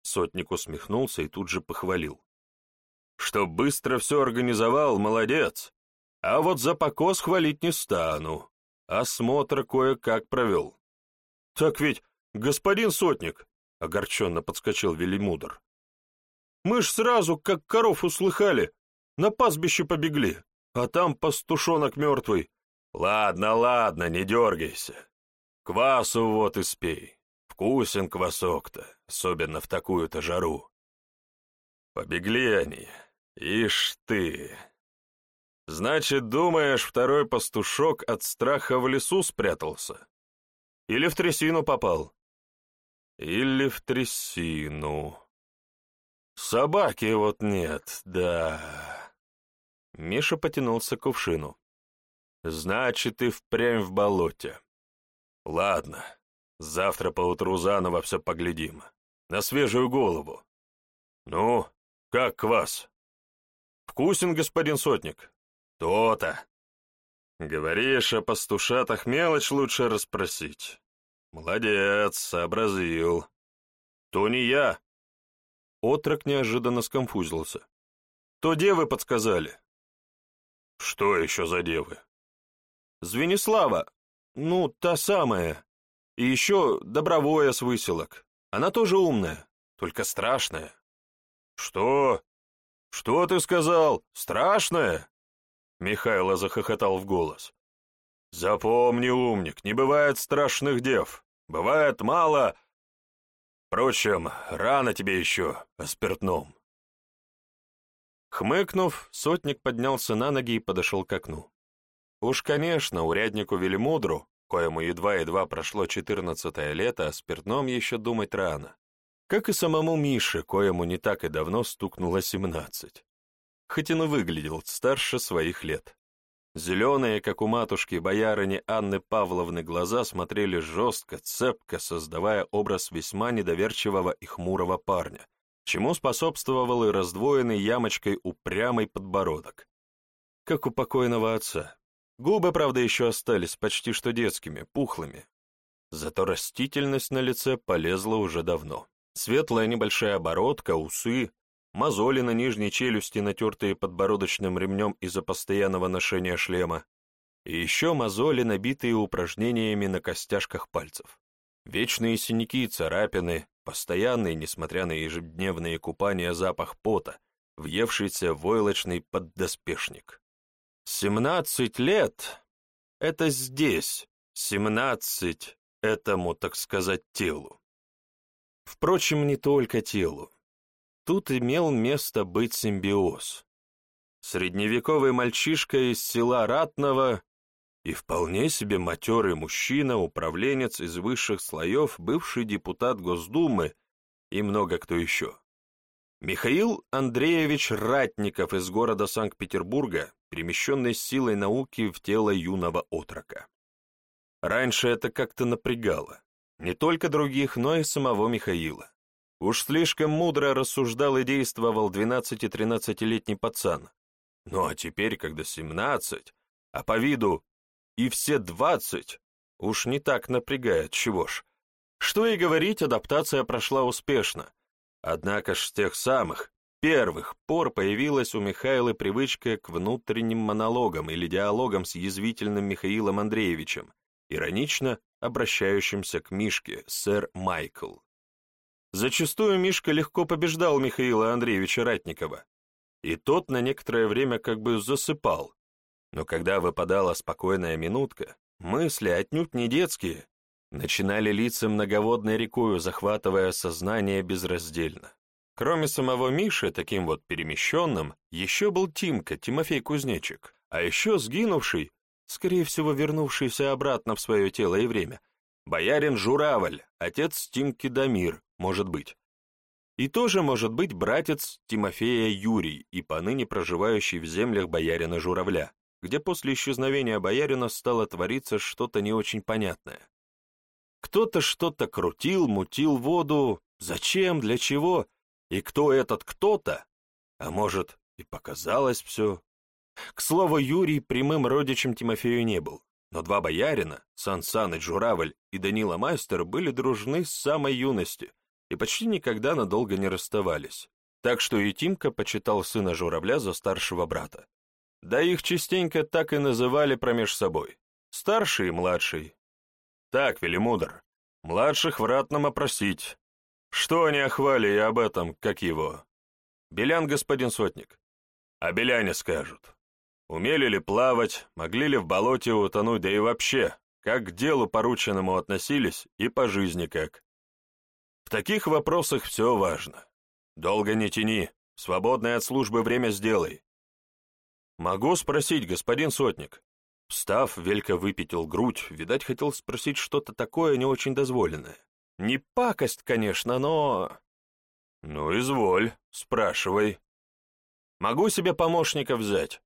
Сотник усмехнулся и тут же похвалил. «Что быстро все организовал, молодец. А вот за покос хвалить не стану. Осмотр кое-как провел. Так ведь «Господин сотник!» — огорченно подскочил Велимудр. «Мы ж сразу, как коров услыхали, на пастбище побегли, а там пастушонок мертвый. Ладно, ладно, не дергайся. Квасу вот и спей. Вкусен квасок-то, особенно в такую-то жару. Побегли они. Ишь ты. Значит, думаешь, второй пастушок от страха в лесу спрятался? Или в трясину попал? Или в трясину. Собаки вот нет, да. Миша потянулся к кувшину. Значит, и впрямь в болоте. Ладно, завтра поутру заново все поглядим. На свежую голову. Ну, как квас? Вкусен, господин сотник? То-то. Говоришь, о пастушатах мелочь лучше расспросить. «Молодец, сообразил. То не я». Отрок неожиданно сконфузился. «То девы подсказали». «Что еще за девы?» «Звенислава. Ну, та самая. И еще Добровое с выселок. Она тоже умная, только страшная». «Что? Что ты сказал? Страшная?» Михайло захохотал в голос. «Запомни, умник, не бывает страшных дев. Бывает мало. Впрочем, рано тебе еще о спиртном». Хмыкнув, сотник поднялся на ноги и подошел к окну. Уж, конечно, уряднику Велимудру, коему едва-едва прошло четырнадцатое лето, о спиртном еще думать рано. Как и самому Мише, коему не так и давно стукнуло семнадцать. Хоть и выглядел старше своих лет. Зеленые, как у матушки боярыни Анны Павловны, глаза смотрели жестко, цепко, создавая образ весьма недоверчивого и хмурого парня, чему способствовал и раздвоенный ямочкой упрямый подбородок. Как у покойного отца. Губы, правда, еще остались почти что детскими, пухлыми. Зато растительность на лице полезла уже давно. Светлая небольшая оборотка, усы, мозоли на нижней челюсти, натертые подбородочным ремнем из-за постоянного ношения шлема, и еще мозоли, набитые упражнениями на костяшках пальцев. Вечные синяки и царапины, постоянный, несмотря на ежедневные купания, запах пота, въевшийся войлочный поддоспешник. Семнадцать лет — это здесь, семнадцать этому, так сказать, телу. Впрочем, не только телу. Тут имел место быть симбиоз. Средневековый мальчишка из села Ратного и вполне себе матерый мужчина, управленец из высших слоев, бывший депутат Госдумы и много кто еще. Михаил Андреевич Ратников из города Санкт-Петербурга, перемещенный силой науки в тело юного отрока. Раньше это как-то напрягало. Не только других, но и самого Михаила. Уж слишком мудро рассуждал и действовал 12-13-летний пацан. Ну а теперь, когда 17, а по виду и все 20, уж не так напрягает, чего ж. Что и говорить, адаптация прошла успешно. Однако ж с тех самых, первых пор появилась у Михаила привычка к внутренним монологам или диалогам с язвительным Михаилом Андреевичем, иронично обращающимся к Мишке, сэр Майкл. Зачастую Мишка легко побеждал Михаила Андреевича Ратникова, и тот на некоторое время как бы засыпал. Но когда выпадала спокойная минутка, мысли, отнюдь не детские, начинали литься многоводной рекою, захватывая сознание безраздельно. Кроме самого Миши, таким вот перемещенным, еще был Тимка, Тимофей Кузнечик, а еще сгинувший, скорее всего вернувшийся обратно в свое тело и время, боярин Журавль, отец Тимки Дамир, может быть. И тоже может быть братец Тимофея Юрий и поныне проживающий в землях боярина Журавля, где после исчезновения боярина стало твориться что-то не очень понятное. Кто-то что-то крутил, мутил воду, зачем, для чего, и кто этот кто-то, а может, и показалось все. К слову, Юрий прямым родичем Тимофею не был, но два боярина, Сан Саныч Журавль и Данила Майстер, были дружны с самой юности — и почти никогда надолго не расставались, так что и Тимка почитал сына журавля за старшего брата. Да их частенько так и называли промеж собой, старший и младший. Так, Велимудр, младших в ратном опросить. Что они охвали и об этом, как его? Белян, господин сотник. А беляне скажут. Умели ли плавать, могли ли в болоте утонуть, да и вообще, как к делу порученному относились и по жизни как. В таких вопросах все важно. Долго не тяни, свободное от службы время сделай. Могу спросить, господин сотник? Встав, Велька выпятил грудь, видать, хотел спросить что-то такое не очень дозволенное. Не пакость, конечно, но... Ну, изволь, спрашивай. Могу себе помощника взять?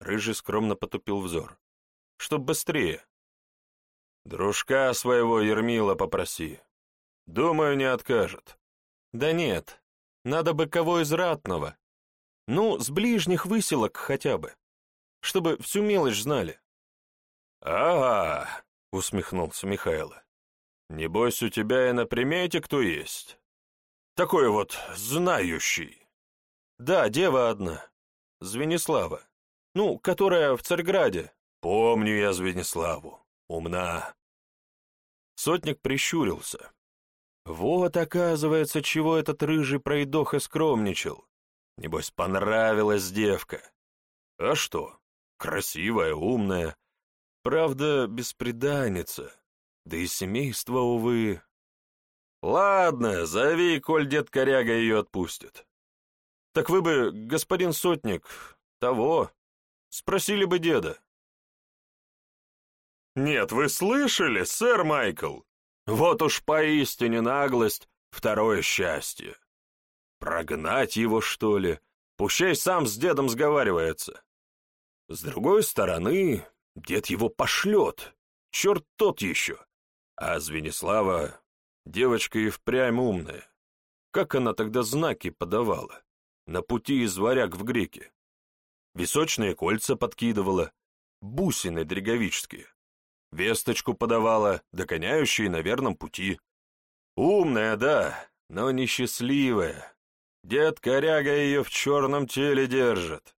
Рыжий скромно потупил взор. Чтоб быстрее. Дружка своего Ермила попроси, Думаю, не откажет. Да нет, надо бы кого из ратного. Ну, с ближних выселок хотя бы. Чтобы всю мелочь знали. «Ага», — усмехнулся Михайло. «Небось, у тебя и на примете кто есть? Такой вот знающий». «Да, дева одна. Звенислава. Ну, которая в Царьграде». «Помню я Звениславу. Умна». Сотник прищурился. Вот, оказывается, чего этот рыжий пройдоха скромничал. Небось, понравилась девка. А что? Красивая, умная. Правда, беспреданница. Да и семейство, увы. Ладно, зови, коль дед коряга ее отпустит. Так вы бы, господин сотник, того, спросили бы деда. Нет, вы слышали, сэр Майкл? Вот уж поистине наглость, второе счастье. Прогнать его, что ли? Пущай сам с дедом сговаривается. С другой стороны, дед его пошлет. Черт тот еще. А Звенислава, девочка и впрямь умная. Как она тогда знаки подавала? На пути из варяг в греки. Височные кольца подкидывала, бусины дреговические. Весточку подавала, догоняющие на верном пути. Умная, да, но несчастливая. Дед коряга ее в черном теле держит.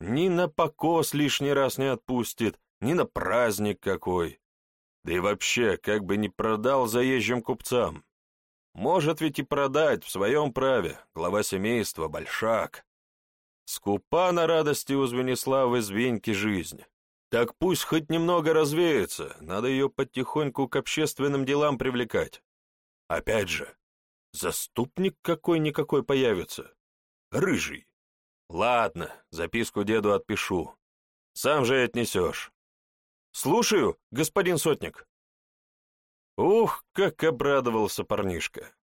Ни на покос лишний раз не отпустит, ни на праздник какой. Да и вообще, как бы не продал заезжим купцам. Может ведь и продать в своем праве, глава семейства, большак. Скупа на радости у Звениславы звеньки жизнь. Так пусть хоть немного развеется, надо ее потихоньку к общественным делам привлекать. Опять же, заступник какой-никакой появится. Рыжий. Ладно, записку деду отпишу. Сам же отнесешь. Слушаю, господин сотник. Ух, как обрадовался парнишка.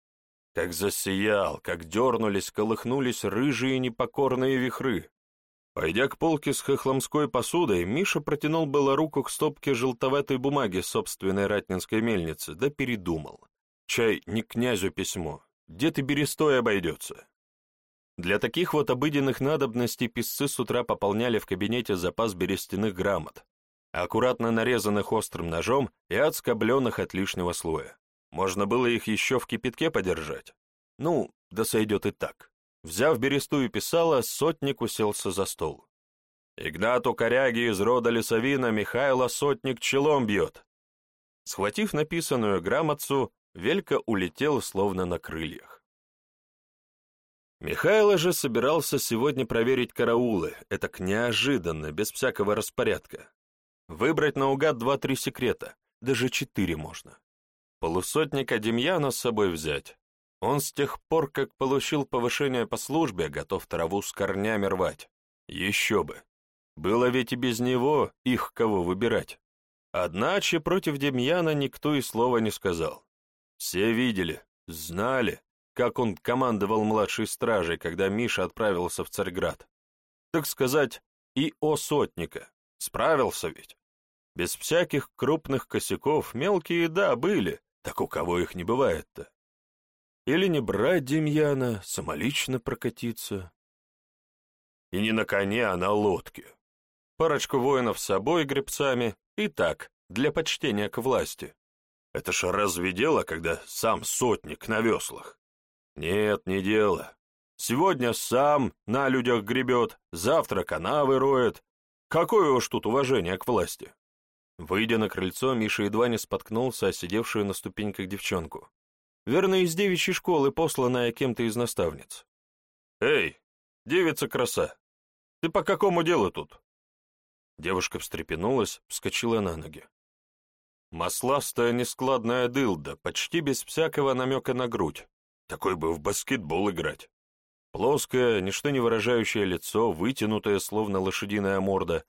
Как засиял, как дернулись, колыхнулись рыжие непокорные вихры. Пойдя к полке с хохломской посудой, Миша протянул было руку к стопке желтоватой бумаги собственной ратнинской мельницы, да передумал. Чай не князю письмо, дед и берестой обойдется. Для таких вот обыденных надобностей писцы с утра пополняли в кабинете запас берестяных грамот. Аккуратно нарезанных острым ножом и отскобленных от лишнего слоя. Можно было их еще в кипятке подержать. Ну, да сойдет и так. Взяв бересту и писала, сотник уселся за стол. Игнату коряги из рода Лесовина Михайло сотник челом бьет. Схватив написанную грамотцу, Велька улетел словно на крыльях. Михайло же собирался сегодня проверить караулы, это неожиданно, без всякого распорядка. Выбрать наугад два-три секрета, даже четыре можно. Полусотника Демьяна с собой взять. Он с тех пор, как получил повышение по службе, готов траву с корнями рвать. Еще бы. Было ведь и без него их кого выбирать. Одначе против Демьяна никто и слова не сказал. Все видели, знали, как он командовал младшей стражей, когда Миша отправился в Царьград. Так сказать, и о сотника. Справился ведь. Без всяких крупных косяков, мелкие, да, были, так у кого их не бывает-то? Или не брать Демьяна, самолично прокатиться? И не на коне, а на лодке парочку воинов с собой гребцами и так, для почтения к власти. Это ж разве дело, когда сам сотник на веслах? Нет, не дело. Сегодня сам на людях гребет, завтра канавы роет. Какое уж тут уважение к власти? Выйдя на крыльцо, Миша едва не споткнулся о сидевшую на ступеньках девчонку. Верно, из девичьей школы, посланная кем-то из наставниц. «Эй, девица-краса, ты по какому делу тут?» Девушка встрепенулась, вскочила на ноги. Масластая нескладная дылда, почти без всякого намека на грудь. Такой бы в баскетбол играть. Плоское, ничто не выражающее лицо, вытянутое, словно лошадиная морда,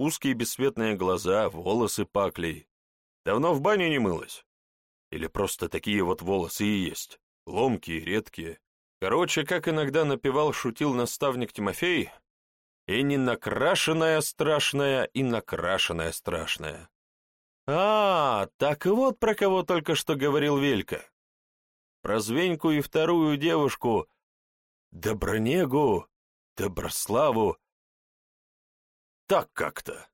узкие бесцветные глаза, волосы паклей. Давно в бане не мылась? Или просто такие вот волосы и есть, ломкие, редкие. Короче, как иногда напевал-шутил наставник Тимофей, и не накрашенная страшная, и накрашенная страшная. А, так вот про кого только что говорил Велька. Про Звеньку и вторую девушку, Добронегу, Доброславу. Так как-то.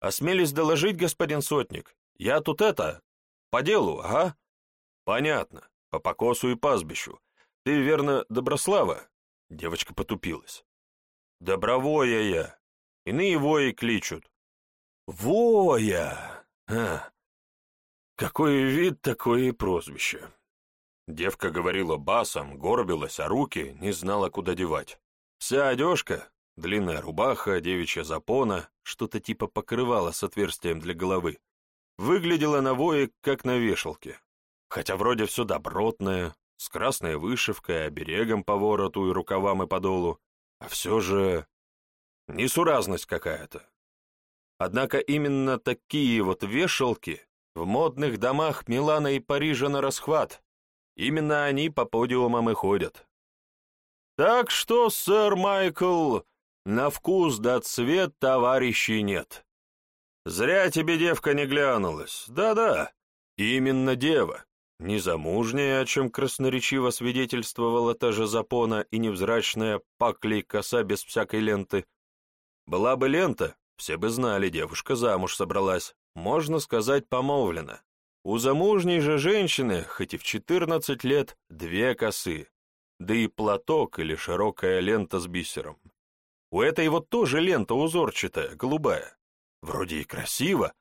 Осмелись доложить, господин сотник, я тут это, по делу, ага? Понятно, по покосу и пастбищу. Ты, верно, Доброслава? Девочка потупилась. Добровоя я. Иные вои кличут. Воя! А, какой вид, такое и прозвище. Девка говорила басом, горбилась, а руки не знала, куда девать. Вся одежка, длинная рубаха, девичья запона, что-то типа покрывала с отверстием для головы, выглядела на вое, как на вешалке. Хотя вроде все добротное, с красной вышивкой, оберегом по вороту и рукавам и подолу, а все же несуразность какая-то. Однако именно такие вот вешалки в модных домах Милана и Парижа на расхват. Именно они по подиумам и ходят. Так что, сэр Майкл, на вкус да цвет товарищей нет. Зря тебе девка не глянулась. Да-да, именно дева. Незамужняя, о чем красноречиво свидетельствовала та же запона и невзрачная паклей коса без всякой ленты. Была бы лента, все бы знали, девушка замуж собралась, можно сказать, помолвлена. У замужней же женщины, хоть и в 14 лет, две косы, да и платок или широкая лента с бисером. У этой вот тоже лента узорчатая, голубая. Вроде и красиво,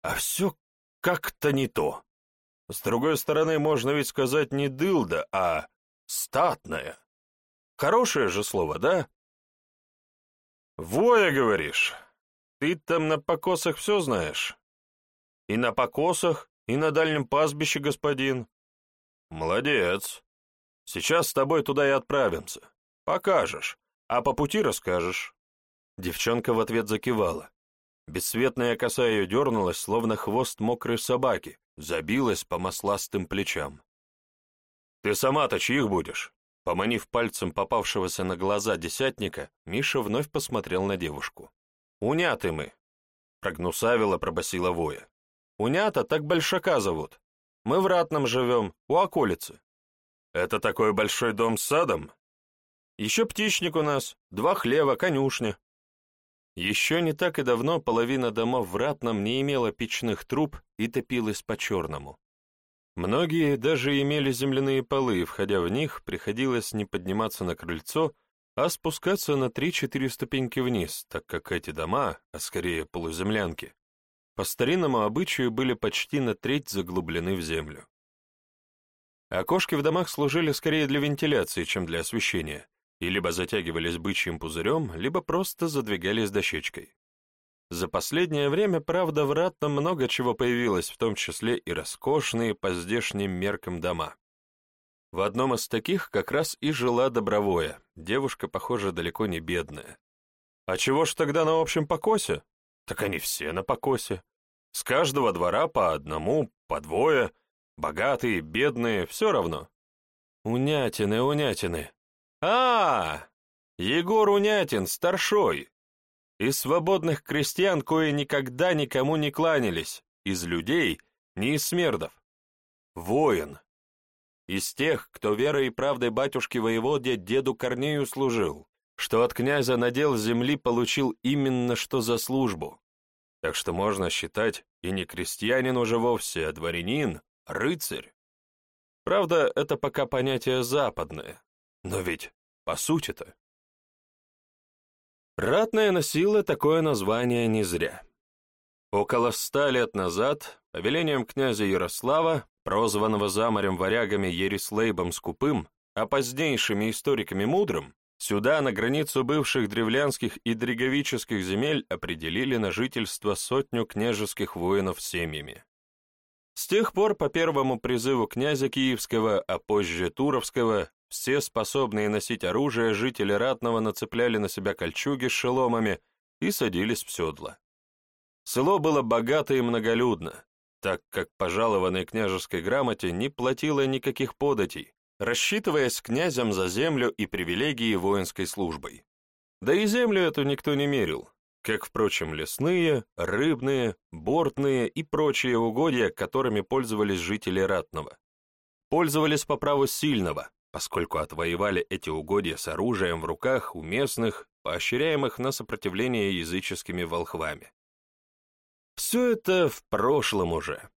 а все как-то не то. С другой стороны, можно ведь сказать не дылда, а статная. Хорошее же слово, да? Воя, говоришь? Ты там на покосах все знаешь? И на покосах, и на дальнем пастбище, господин. Молодец. Сейчас с тобой туда и отправимся. Покажешь, а по пути расскажешь. Девчонка в ответ закивала. Бесцветная коса ее дернулась, словно хвост мокрой собаки, забилась по масластым плечам. «Ты сама-то чьих будешь?» Поманив пальцем попавшегося на глаза десятника, Миша вновь посмотрел на девушку. «Уняты мы!» — прогнусавила, пробасила воя. «Унята так большака зовут. Мы в Ратном живем, у околицы». «Это такой большой дом с садом?» «Еще птичник у нас, два хлева, конюшня». Еще не так и давно половина домов в Ратном не имела печных труб и топилась по-черному. Многие даже имели земляные полы, и, входя в них, приходилось не подниматься на крыльцо, а спускаться на три-четыре ступеньки вниз, так как эти дома, а скорее полуземлянки, по старинному обычаю были почти на треть заглублены в землю. Окошки в домах служили скорее для вентиляции, чем для освещения, и либо затягивались бычьим пузырем, либо просто задвигались дощечкой. За последнее время, правда, в Ратном много чего появилось, в том числе и роскошные по здешним меркам дома. В одном из таких как раз и жила Добровое, девушка, похоже, далеко не бедная. А чего ж тогда на общем покосе? Так они все на покосе. С каждого двора по одному, по двое, богатые, бедные, все равно. Унятины, унятины. А, Егор Унятин, старшой, из свободных крестьян, кое никогда никому не кланялись, из людей, не из смердов. Воин. Из тех, кто верой и правдой батюшки воеводе деду Корнею служил, что от князя надел земли получил именно что за службу. Так что можно считать и не крестьянин уже вовсе, а дворянин, рыцарь. Правда, это пока понятие западное, но ведь по сути-то. Ратная носила такое название не зря. Около ста лет назад, по велениям князя Ярослава, прозванного заморем варягами Ерислейбом Скупым, а позднейшими историками Мудрым, сюда, на границу бывших древлянских и дреговических земель, определили на жительство сотню княжеских воинов семьями. С тех пор по первому призыву князя Киевского, а позже Туровского, все способные носить оружие жители Ратного нацепляли на себя кольчуги с шеломами и садились в седла. Село было богато и многолюдно, так как пожалованной княжеской грамоте не платило никаких податей, рассчитываясь князем за землю и привилегии воинской службой. Да и землю эту никто не мерил, как, впрочем, лесные, рыбные, бортные и прочие угодья, которыми пользовались жители Ратного. Пользовались по праву сильного, поскольку отвоевали эти угодья с оружием в руках у местных, поощряемых на сопротивление языческими волхвами. Все это в прошлом уже,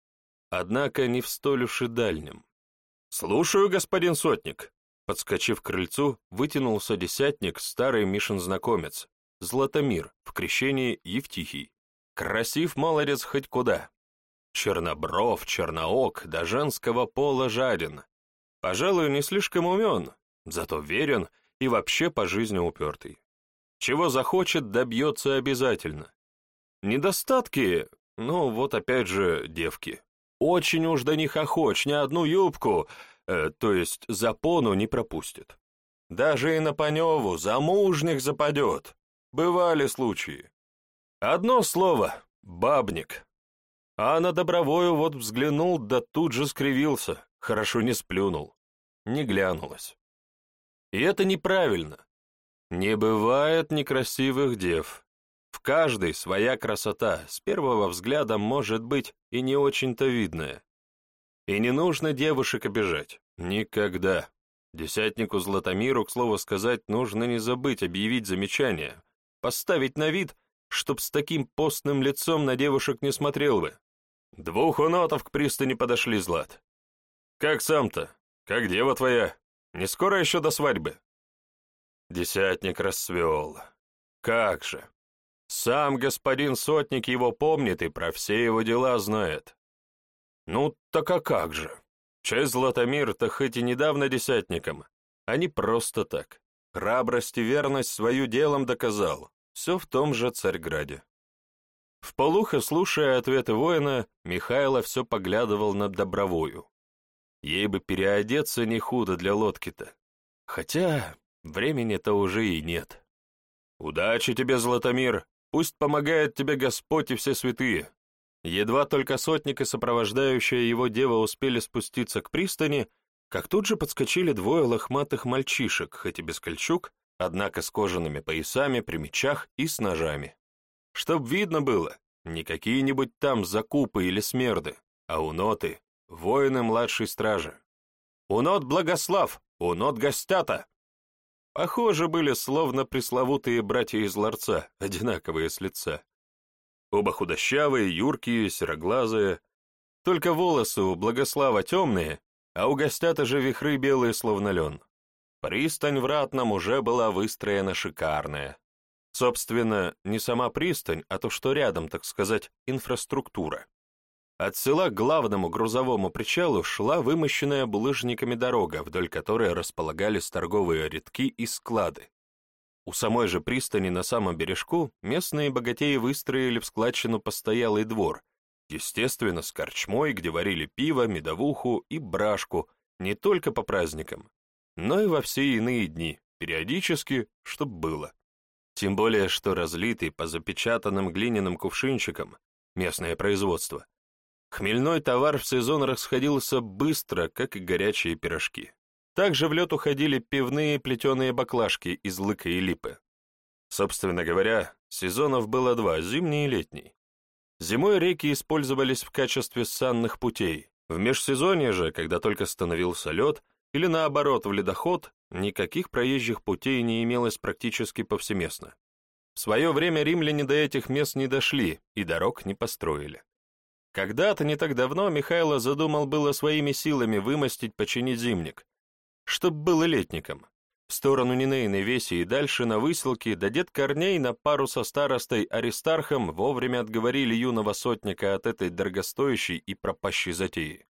однако не в столь уж и дальнем. «Слушаю, господин сотник», Подскочив к крыльцу, вытянулся десятник, старый Мишин знакомец, Златомир, в крещении Евтихий. Красив молодец хоть куда. Чернобров, черноок, до женского пола жаден, Пожалуй, не слишком умен, зато верен и вообще по жизни упертый. Чего захочет, добьется обязательно. Недостатки, ну вот опять же девки. Очень уж до них охоч, ни одну юбку, э, то есть запону не пропустит. Даже и на Паневу замужних западет. Бывали случаи. Одно слово — бабник. А на Добровою вот взглянул, да тут же скривился, хорошо не сплюнул не глянулась. И это неправильно. Не бывает некрасивых дев. В каждой своя красота, с первого взгляда может быть и не очень-то видная. И не нужно девушек обижать. Никогда. Десятнику Златомиру, к слову сказать, нужно не забыть объявить замечание, поставить на вид, чтоб с таким постным лицом на девушек не смотрел бы. Двух унотов к пристани подошли, Злат. Как сам-то? «Как дева твоя? Не скоро еще до свадьбы?» Десятник расцвел. «Как же! Сам господин Сотник его помнит и про все его дела знает. Ну, так а как же? Честь Златомир-то хоть и недавно десятником, а не просто так. Храбрость и верность свою делом доказал. Все в том же Царьграде». В полухо, слушая ответы воина, Михайло все поглядывал на Добровую. Ей бы переодеться не худо для лодки-то. Хотя времени-то уже и нет. Удачи тебе, Златомир! Пусть помогает тебе Господь и все святые. Едва только сотник и сопровождающая его дева успели спуститься к пристани, как тут же подскочили двое лохматых мальчишек, хоть и без кольчуг, однако с кожаными поясами, при мечах и с ножами. Чтоб видно было, не какие-нибудь там закупы или смерды, а уноты, воины младшей стражи. «Унот Благослав! Унот Гостята!» Похожи были словно пресловутые братья из ларца, одинаковые с лица. Оба худощавые, юркие, сероглазые. Только волосы у Благослава темные, а у гостята же вихры белые, словно лен. Пристань в Ратном уже была выстроена шикарная. Собственно, не сама пристань, а то, что рядом, так сказать, инфраструктура. От села к главному грузовому причалу шла вымощенная булыжниками дорога, вдоль которой располагались торговые рядки и склады. У самой же пристани на самом бережку местные богатеи выстроили в складчину постоялый двор, естественно, с корчмой, где варили пиво, медовуху и брашку, не только по праздникам, но и во все иные дни, периодически, чтоб было. Тем более, что разлитый по запечатанным глиняным кувшинчикам местное производство, Хмельной товар в сезон расходился быстро, как и горячие пирожки. Также в лед уходили пивные плетеные баклажки из лыка и липы. Собственно говоря, сезонов было два, зимний и летний. Зимой реки использовались в качестве санных путей. В межсезонье же, когда только становился лед, или наоборот в ледоход, никаких проезжих путей не имелось практически повсеместно. В свое время римляне до этих мест не дошли и дорог не построили. Когда-то, не так давно, Михайло задумал было своими силами вымостить, починить зимник, чтоб было летником. В сторону Нинейной Веси и дальше на выселке, да дед Корней на пару со старостой Аристархом вовремя отговорили юного сотника от этой дорогостоящей и пропащей затеи.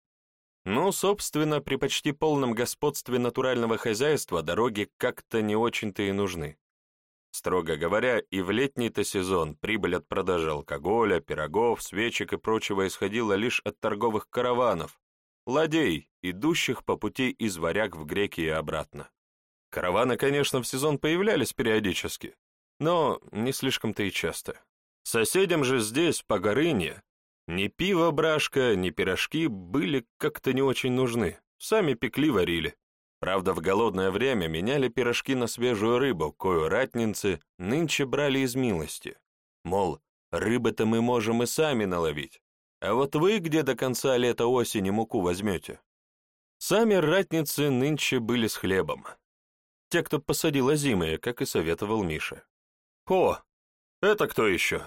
Ну, собственно, при почти полном господстве натурального хозяйства дороги как-то не очень-то и нужны. Строго говоря, и в летний-то сезон прибыль от продажи алкоголя, пирогов, свечек и прочего исходила лишь от торговых караванов, ладей, идущих по пути из варяг в греки и обратно. Караваны, конечно, в сезон появлялись периодически, но не слишком-то и часто. Соседям же здесь, по Горыне, ни пиво брашка, ни пирожки были как-то не очень нужны, сами пекли, варили. Правда, в голодное время меняли пирожки на свежую рыбу, кою ратницы нынче брали из милости. Мол, рыбы-то мы можем и сами наловить, а вот вы где до конца лета-осени муку возьмете? Сами ратницы нынче были с хлебом. Те, кто посадил озимые, как и советовал Миша. «О, это кто еще?»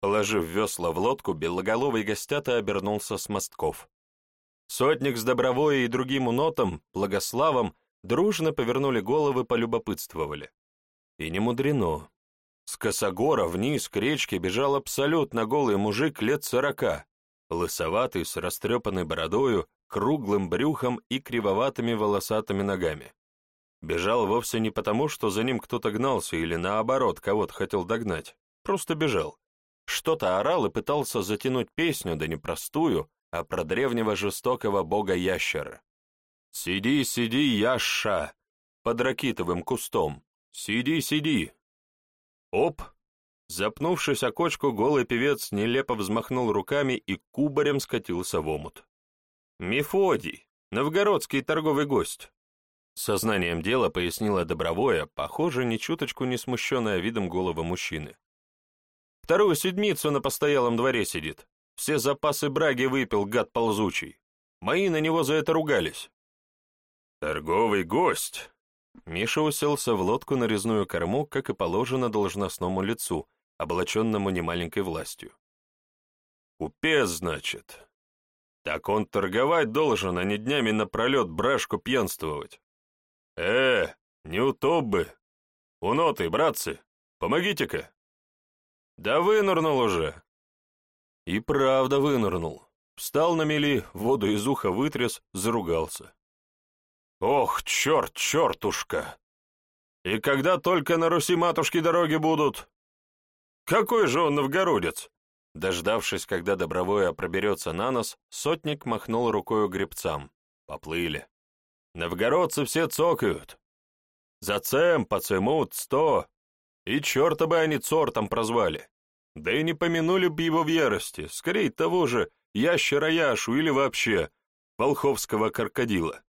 Положив весла в лодку, белоголовый гостята обернулся с мостков. Сотник с Добровой и другим унотом, Благославом, дружно повернули головы, полюбопытствовали. И не мудрено. С Косогора вниз к речке бежал абсолютно голый мужик лет сорока, лысоватый, с растрепанной бородою, круглым брюхом и кривоватыми волосатыми ногами. Бежал вовсе не потому, что за ним кто-то гнался или наоборот кого-то хотел догнать, просто бежал. Что-то орал и пытался затянуть песню, да непростую, а про древнего жестокого бога-ящера. «Сиди, сиди, яша!» под ракитовым кустом. «Сиди, сиди!» Оп! Запнувшись о кочку, голый певец нелепо взмахнул руками и кубарем скатился в омут. «Мефодий, новгородский торговый гость!» Сознанием дела пояснила Добровое, похоже, ни чуточку не смущенная видом голого мужчины. «Вторую седмицу на постоялом дворе сидит. Все запасы браги выпил, гад ползучий. Мои на него за это ругались. Торговый гость. Миша уселся в лодку на резную корму, как и положено должностному лицу, облаченному немаленькой властью. Купец, значит. Так он торговать должен, а не днями напролет брашку пьянствовать. Э, не утоп бы. Уноты, братцы, помогите-ка. Да вынырнул уже, и правда вынырнул. Встал на мели, воду из уха вытряс, заругался. «Ох, черт, чертушка! И когда только на Руси матушки дороги будут? Какой же он новгородец!» Дождавшись, когда Добровое проберется на нос, сотник махнул рукою гребцам. Поплыли. Новгородцы все цокают. Зацем, поцемут, сто. И черта бы они цортом прозвали. Да и не помянули бы его в ярости, скорее того же ящера Яшу или вообще волховского крокодила.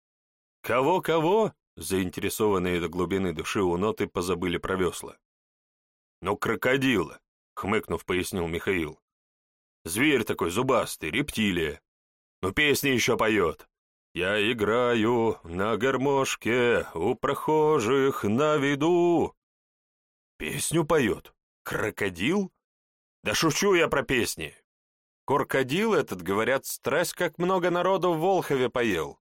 Кого-кого? Заинтересованные до глубины души у ноты позабыли про весла. «Ну, крокодила», — хмыкнув, пояснил Михаил. «Зверь такой зубастый, рептилия. Ну, песни еще поет. Я играю на гармошке у прохожих на виду. Песню поет? Крокодил? Да шучу я про песни. Крокодил этот, говорят, страсть как много народу в Волхове поел.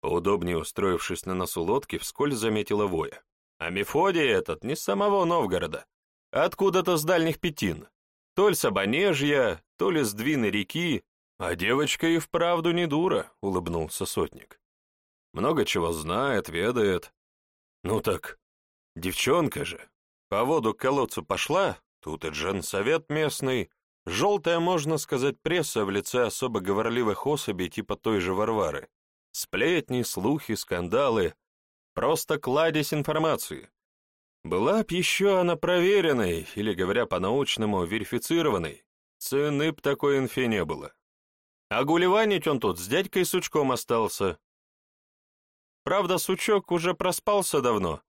Поудобнее устроившись на носу лодки, вскользь заметила Воя. А Мефодий этот не с самого Новгорода, а откуда-то с дальних Петин. То ли с Обонежья, то ли с Двины реки, «А девочка и вправду не дура», — улыбнулся сотник. «Много чего знает, ведает. Ну так, девчонка же. По воду к колодцу пошла, тут и дженсовет местный, желтая, можно сказать, пресса в лице особо говорливых особей типа той же Варвары. Сплетни, слухи, скандалы. Просто кладезь информации. Была б еще она проверенной, или, говоря по-научному, верифицированной, цены б такой инфе не было. А гулеванить он тут с дядькой Сучком остался. Правда, Сучок уже проспался давно,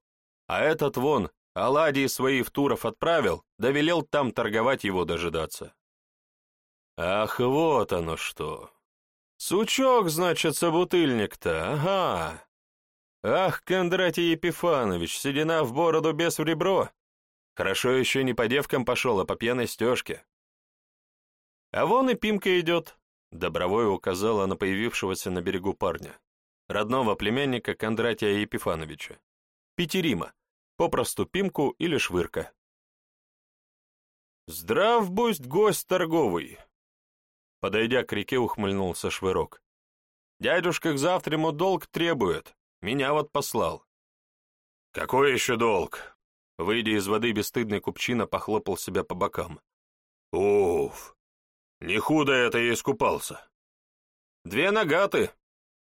а этот вон оладьи свои в Туров отправил, да велел там торговать его дожидаться. Ах, вот оно что. Сучок, значит, собутыльник-то, ага. Ах, Кондратий Епифанович, седина в бороду без в ребро. Хорошо еще не по девкам пошел, а по пьяной стежке. А вон и Пимка идет, Добровой указала на появившегося на берегу парня, родного племянника Кондратия Епифановича, Петерима, попросту Пимку или Швырка. «Здрав будь гость торговый!» Подойдя к реке, ухмыльнулся Швырок. «Дядюшка к завтраму долг требует, меня вот послал». «Какой еще долг?» Выйдя из воды, бесстыдный купчина похлопал себя по бокам. «Уф! Не худо это и искупался. Две нагаты,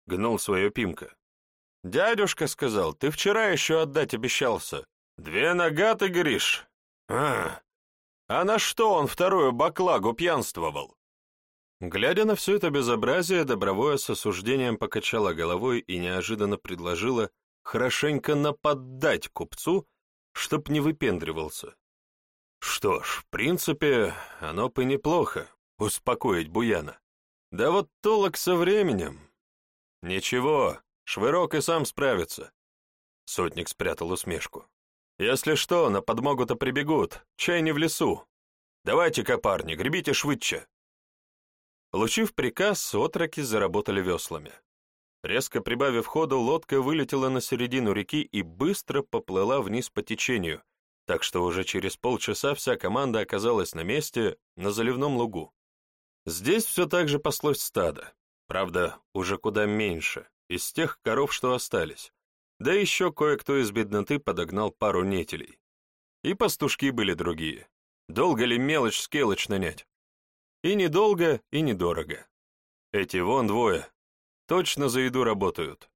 гнул свое Пимка. Дядюшка сказал, ты вчера еще отдать обещался. Две нагаты, Гриш. А, а на что он вторую баклагу пьянствовал? Глядя на все это безобразие, Добровое с осуждением покачала головой и неожиданно предложила хорошенько нападать купцу, чтоб не выпендривался. Что ж, в принципе, оно бы неплохо успокоить Буяна. Да вот толок со временем. Ничего, Швырок и сам справится. Сотник спрятал усмешку. Если что, на подмогу-то прибегут, чай не в лесу. Давайте-ка, парни, гребите швыдче. Получив приказ, отроки заработали веслами. Резко прибавив ходу, лодка вылетела на середину реки и быстро поплыла вниз по течению, так что уже через полчаса вся команда оказалась на месте, на заливном лугу. Здесь все так же паслось стадо, правда, уже куда меньше, из тех коров, что остались. Да еще кое-кто из бедноты подогнал пару нетелей. И пастушки были другие. Долго ли мелочь скелочь нанять? И недолго, и недорого. Эти вон двое. Точно за еду работают.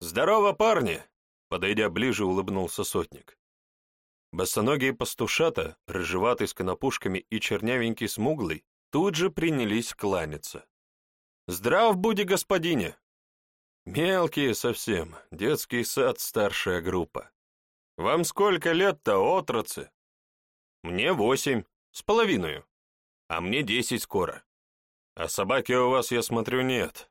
«Здорово, парни!» Подойдя ближе, улыбнулся сотник. Босоногие пастушата, рыжеватый с конопушками и чернявенький смуглый, тут же принялись кланяться. «Здрав буди, господине!» «Мелкие совсем, детский сад, старшая группа. Вам сколько лет-то, отрацы?» «Мне восемь, с половиной, а мне десять скоро. А собаки у вас, я смотрю, нет.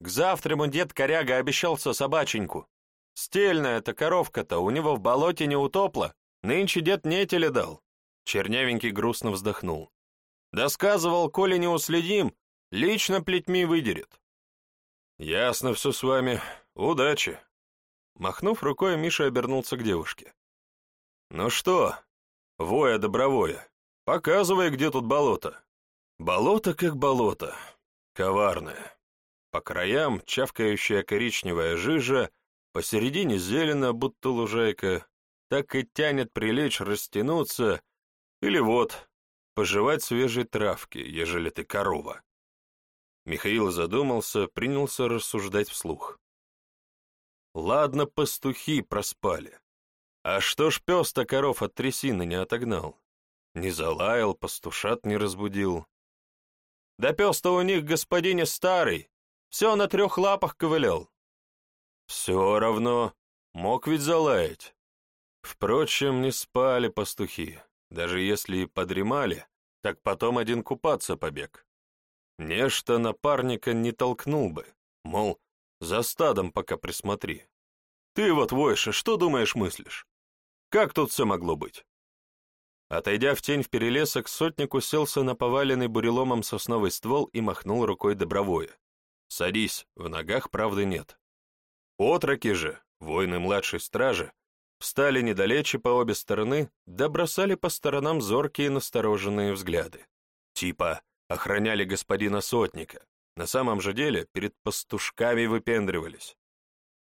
К завтраму дед Коряга обещался собаченьку. Стельная-то коровка-то у него в болоте не утопла, нынче дед нетели дал». Чернявенький грустно вздохнул. Досказывал, коли не уследим, лично плетьми выдерет. Ясно все с вами. Удачи. Махнув рукой, Миша обернулся к девушке. Ну что, воя добровое, показывай, где тут болото. Болото как болото, коварное. По краям чавкающая коричневая жижа, посередине зелено, будто лужайка, так и тянет прилечь, растянуться, или вот, пожевать свежей травки, ежели ты корова. Михаил задумался, принялся рассуждать вслух. Ладно, пастухи проспали. А что ж пес-то коров от трясины не отогнал? Не залаял, пастушат не разбудил. Да пес-то у них, господине, старый, все на трех лапах ковылял. Все равно, мог ведь залаять. Впрочем, не спали пастухи. Даже если и подремали, так потом один купаться побег. Нечто напарника не толкнул бы, Мол, за стадом пока присмотри. Ты вот, Войша, что думаешь, мыслишь? Как тут все могло быть? Отойдя в тень в перелесок, сотник уселся на поваленный буреломом сосновый ствол и махнул рукой добровое. «Садись, в ногах правды нет». Отроки же, воины младшей стражи, встали недалече по обе стороны, да бросали по сторонам зоркие настороженные взгляды. Типа охраняли господина сотника, на самом же деле перед пастушками выпендривались.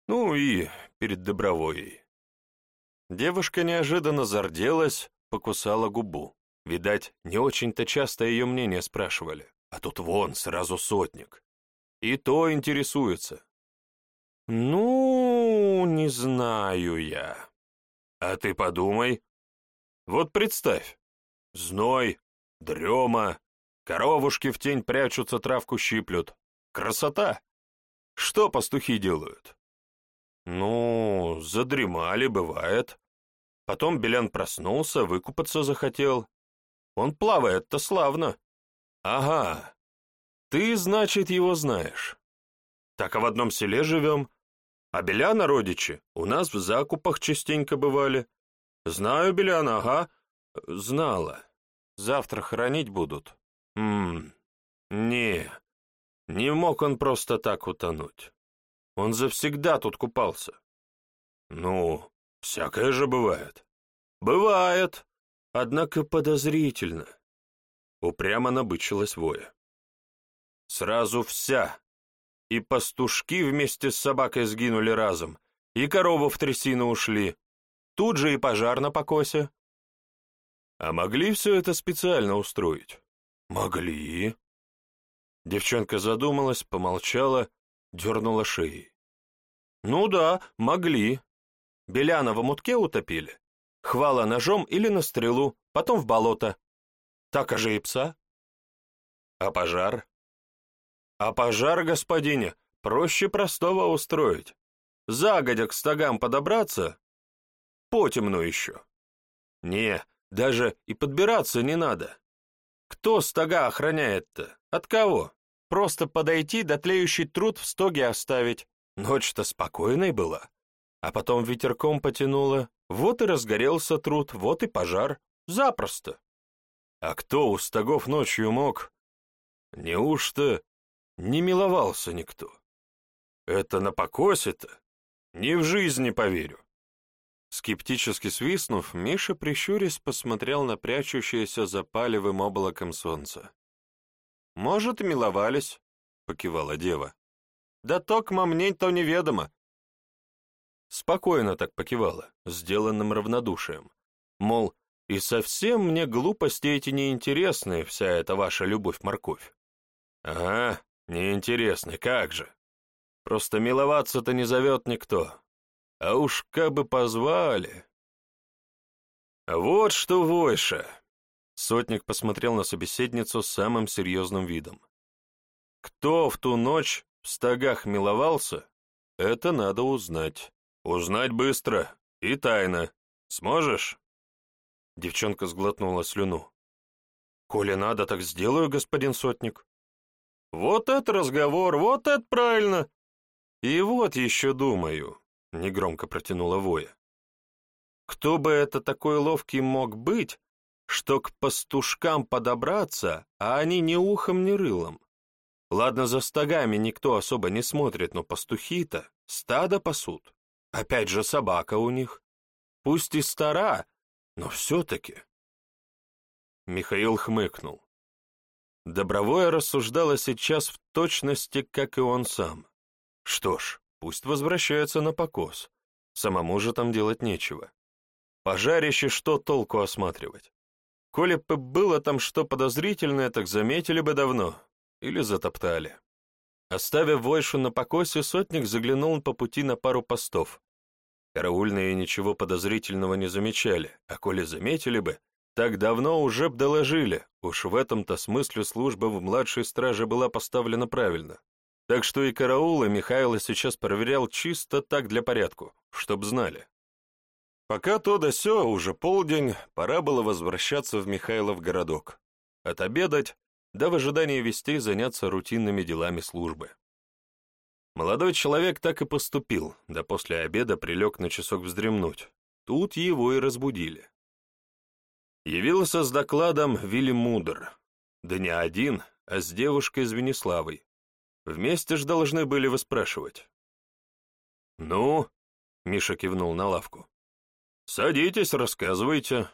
Ну и перед добровоей. Девушка неожиданно зарделась, покусала губу. Видать, не очень-то часто ее мнение спрашивали, а тут вон сразу сотник. И то интересуется. Ну, не знаю я. А ты подумай. Вот представь, зной, дрема, коровушки в тень прячутся, травку щиплют. Красота! Что пастухи делают? Ну, задремали, бывает. Потом Белян проснулся, выкупаться захотел. Он плавает-то славно. Ага, ты, значит, его знаешь. Так а в одном селе живем. А Беляна родичи у нас в закупах частенько бывали. Знаю Беляна, ага. Знала. Завтра хоронить будут. Ммм, не, не мог он просто так утонуть. Он завсегда тут купался. Ну, Всякое же бывает. Бывает, однако подозрительно. Упрямо набычилась воя. Сразу вся. И пастушки вместе с собакой сгинули разом, и корову в трясину ушли. Тут же и пожар на покосе. А могли все это специально устроить? Могли. Девчонка задумалась, помолчала, дернула шеей. Ну да, могли. Беляна в мутке утопили, Хвала ножом или на стрелу, потом в болото. Так же и пса. А пожар? А пожар, господине, проще простого устроить. Загодя к стогам подобраться, потемну еще. Не, даже и подбираться не надо. Кто стога охраняет-то? От кого? Просто подойти да тлеющий труд в стоге оставить. Ночь-то спокойной была. А потом ветерком потянуло, вот и разгорелся труд, вот и пожар. Запросто. А кто у стогов ночью мог? Неужто не миловался никто? Это на покосе-то? Ни в жизни поверю. Скептически свистнув, Миша, прищурясь, посмотрел на прячущееся за палевым облаком солнца. «Может, миловались», — покивала дева. «Да токма мне то неведомо. Спокойно так покивала, сделанным равнодушием. Мол, и совсем мне глупости эти неинтересны, вся эта ваша любовь-морковь. Ага, неинтересны, как же. Просто миловаться-то не зовет никто. А уж как бы позвали. Вот что, Войша. Сотник посмотрел на собеседницу самым серьезным видом. Кто в ту ночь в стогах миловался, это надо узнать. «Узнать быстро и тайно. Сможешь?» Девчонка сглотнула слюну. «Коли надо, так сделаю, господин сотник». «Вот это разговор, вот это правильно!» «И вот еще думаю», — негромко протянула Воя. «Кто бы это такой ловкий мог быть, что к пастушкам подобраться, а они ни ухом, ни рылом? Ладно, за стогами никто особо не смотрит, но пастухи-то стадо пасут. Опять же собака у них. Пусть и стара, но все-таки. Михаил хмыкнул. Добровое рассуждала сейчас в точности, как и он сам. Что ж, пусть возвращается на покос. Самому же там делать нечего. Пожарище что толку осматривать? Коли бы было там что подозрительное, так заметили бы давно. Или затоптали. Оставив Войшу на покосе, сотник заглянул по пути на пару постов. Караульные ничего подозрительного не замечали, а коли заметили бы, так давно уже б доложили, уж в этом-то смысле служба в младшей страже была поставлена правильно. Так что и караулы Михайло сейчас проверял чисто так для порядку, чтоб знали. Пока то да сё, уже полдень, пора было возвращаться в Михайлов городок. Отобедать, да в ожидании вестей заняться рутинными делами службы. Молодой человек так и поступил, да после обеда прилег на часок вздремнуть. Тут его и разбудили. Явился с докладом Вилли Мудр. Да не один, а с девушкой из Венеславой. Вместе ж должны были выспрашивать. «Ну?» — Миша кивнул на лавку. «Садитесь, рассказывайте».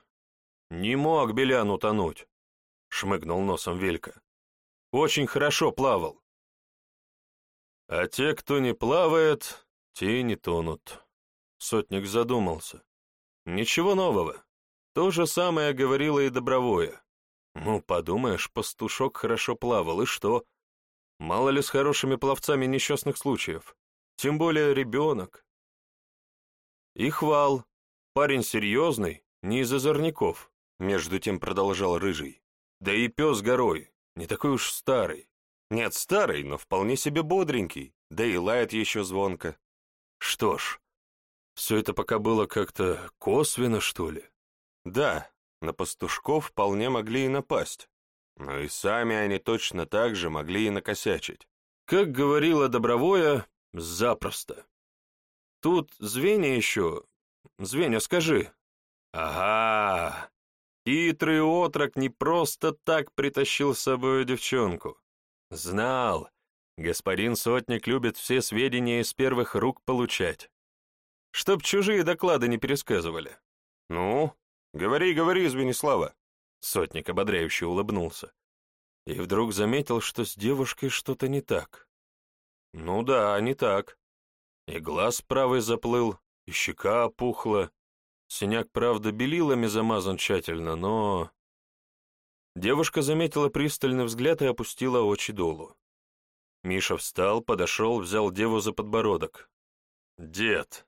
«Не мог Белян утонуть», — шмыгнул носом Велька. «Очень хорошо плавал». «А те, кто не плавает, те не тонут», — сотник задумался. «Ничего нового. То же самое говорила и Добровое. Ну, подумаешь, пастушок хорошо плавал, и что? Мало ли с хорошими пловцами несчастных случаев. Тем более ребенок. И хвал. Парень серьезный, не из озорников, между тем продолжал Рыжий. Да и пес горой, не такой уж старый. Нет, старый, но вполне себе бодренький, да и лает еще звонко. Что ж, все это пока было как-то косвенно, что ли? Да, на пастушков вполне могли и напасть, но и сами они точно так же могли и накосячить. Как говорила Добровое, запросто. Тут звенья еще... Звенья, скажи. Ага, хитрый отрок не просто так притащил с собой девчонку. Знал, господин сотник любит все сведения из первых рук получать. Чтоб чужие доклады не пересказывали. Ну, говори, говори, Звенислава. Сотник ободряюще улыбнулся. И вдруг заметил, что с девушкой что-то не так. Ну да, не так. И глаз правый заплыл, и щека опухла. Синяк, правда, белилами замазан тщательно, но... Девушка заметила пристальный взгляд и опустила очи долу. Миша встал, подошел, взял деву за подбородок. «Дед,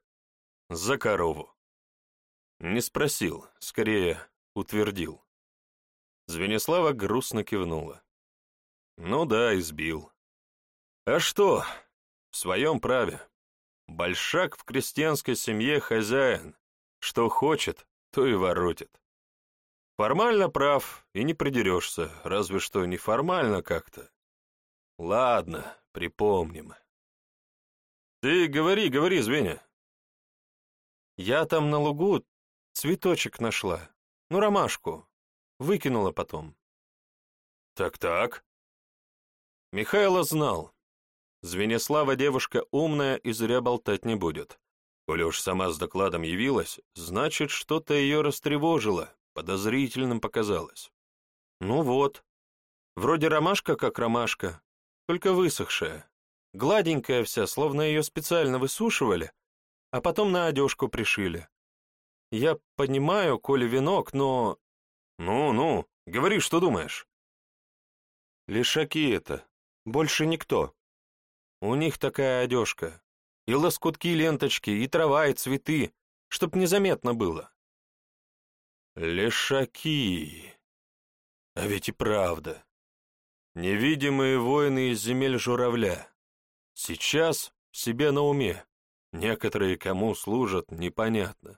за корову». Не спросил, скорее утвердил. Звенислава грустно кивнула. «Ну да, избил. А что? В своем праве. Большак в крестьянской семье хозяин. Что хочет, то и воротит. Формально прав, и не придерешься, разве что неформально как-то. Ладно, припомним. Ты говори, говори, Звеня. Я там на лугу цветочек нашла, ну, ромашку, выкинула потом. Так-так. Михайло знал. Звенислава девушка умная и зря болтать не будет. Коли уж сама с докладом явилась, значит, что-то ее растревожило, подозрительным показалось. Ну вот, вроде ромашка как ромашка, только высохшая, гладенькая вся, словно ее специально высушивали, а потом на одежку пришили. Я понимаю, коли венок, но... Ну-ну, говори, что думаешь. Лишаки это, больше никто. У них такая одежка. И лоскутки ленточки, и трава, и цветы, чтоб незаметно было. Лешаки. А ведь и правда. Невидимые воины из земель журавля. Сейчас себе на уме. Некоторые кому служат, непонятно.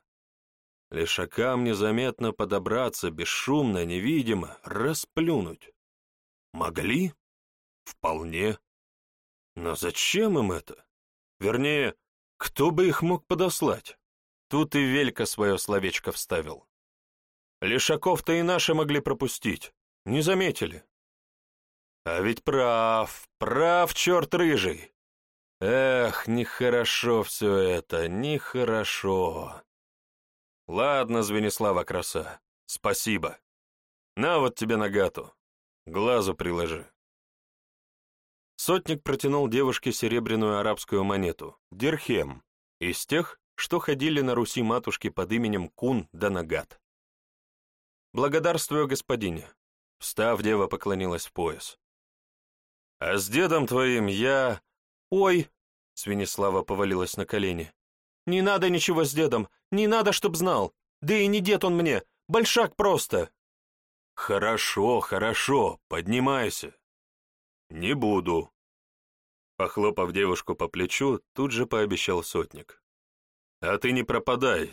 Лешакам незаметно подобраться, бесшумно, невидимо, расплюнуть. Могли? Вполне. Но зачем им это? Вернее, кто бы их мог подослать? Тут и Велька свое словечко вставил. Лешаков-то и наши могли пропустить. Не заметили. А ведь прав, прав, черт рыжий. Эх, нехорошо все это, нехорошо. Ладно, Звенислава краса, спасибо. На вот тебе нагату, глазу приложи. Сотник протянул девушке серебряную арабскую монету, дирхем, из тех, что ходили на Руси матушки под именем Кун да Нагат. «Благодарствую, господине», — встав, дева поклонилась в пояс. «А с дедом твоим я...» «Ой!» — Свинислава повалилась на колени. «Не надо ничего с дедом, не надо, чтоб знал. Да и не дед он мне, большак просто». «Хорошо, хорошо, поднимайся». «Не буду». Похлопав девушку по плечу, тут же пообещал сотник. «А ты не пропадай.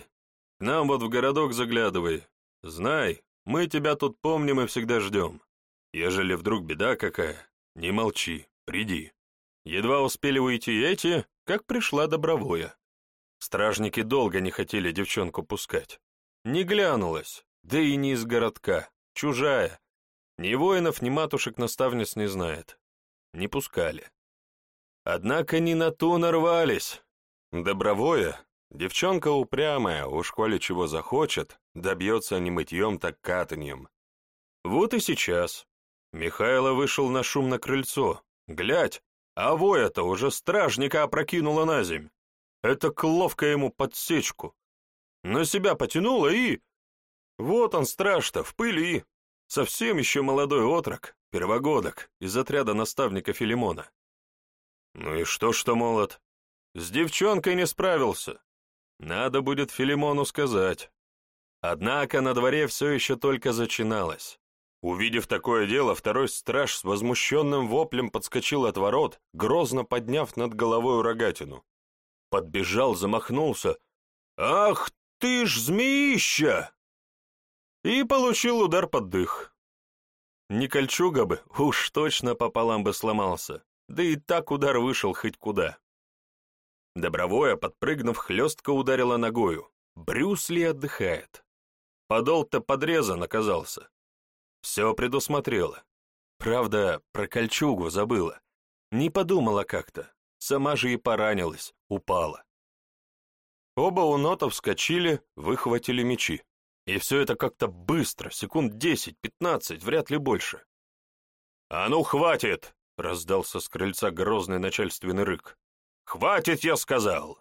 К нам вот в городок заглядывай, Знай, мы тебя тут помним и всегда ждем. Ежели вдруг беда какая, не молчи, приди. Едва успели уйти эти, как пришла Добровое. Стражники долго не хотели девчонку пускать. Не глянулась, да и не из городка, чужая. Ни воинов, ни матушек-наставниц не знает. Не пускали. Однако не на ту нарвались. Добровое, девчонка упрямая, уж коли чего захочет, добьется не мытьем, так катаньем. Вот и сейчас. Михайло вышел на шум на крыльцо. Глядь, а воя-то уже стражника опрокинула на земь. Это ловко ему подсечку. На себя потянула и... Вот он, страж-то, в пыли. Совсем еще молодой отрок, первогодок, из отряда наставника Филимона. Ну и что, что молод? С девчонкой не справился. Надо будет Филимону сказать. Однако на дворе все еще только зачиналось. Увидев такое дело, второй страж с возмущенным воплем подскочил от ворот, грозно подняв над головой рогатину. Подбежал, замахнулся. «Ах ты ж змеища!» И получил удар под дых. Не кольчуга бы, уж точно пополам бы сломался, да и так удар вышел хоть куда. Добровое, подпрыгнув, хлестко ударила ногою. Брюс Ли отдыхает. Подол-то подрезан оказался. Все предусмотрела. Правда, про кольчугу забыла. Не подумала как-то. Сама же и поранилась, упала. Оба у нотов вскочили, выхватили мечи. И все это как-то быстро, секунд десять-пятнадцать, вряд ли больше. «А ну, хватит!» — раздался с крыльца грозный начальственный рык. «Хватит, я сказал!»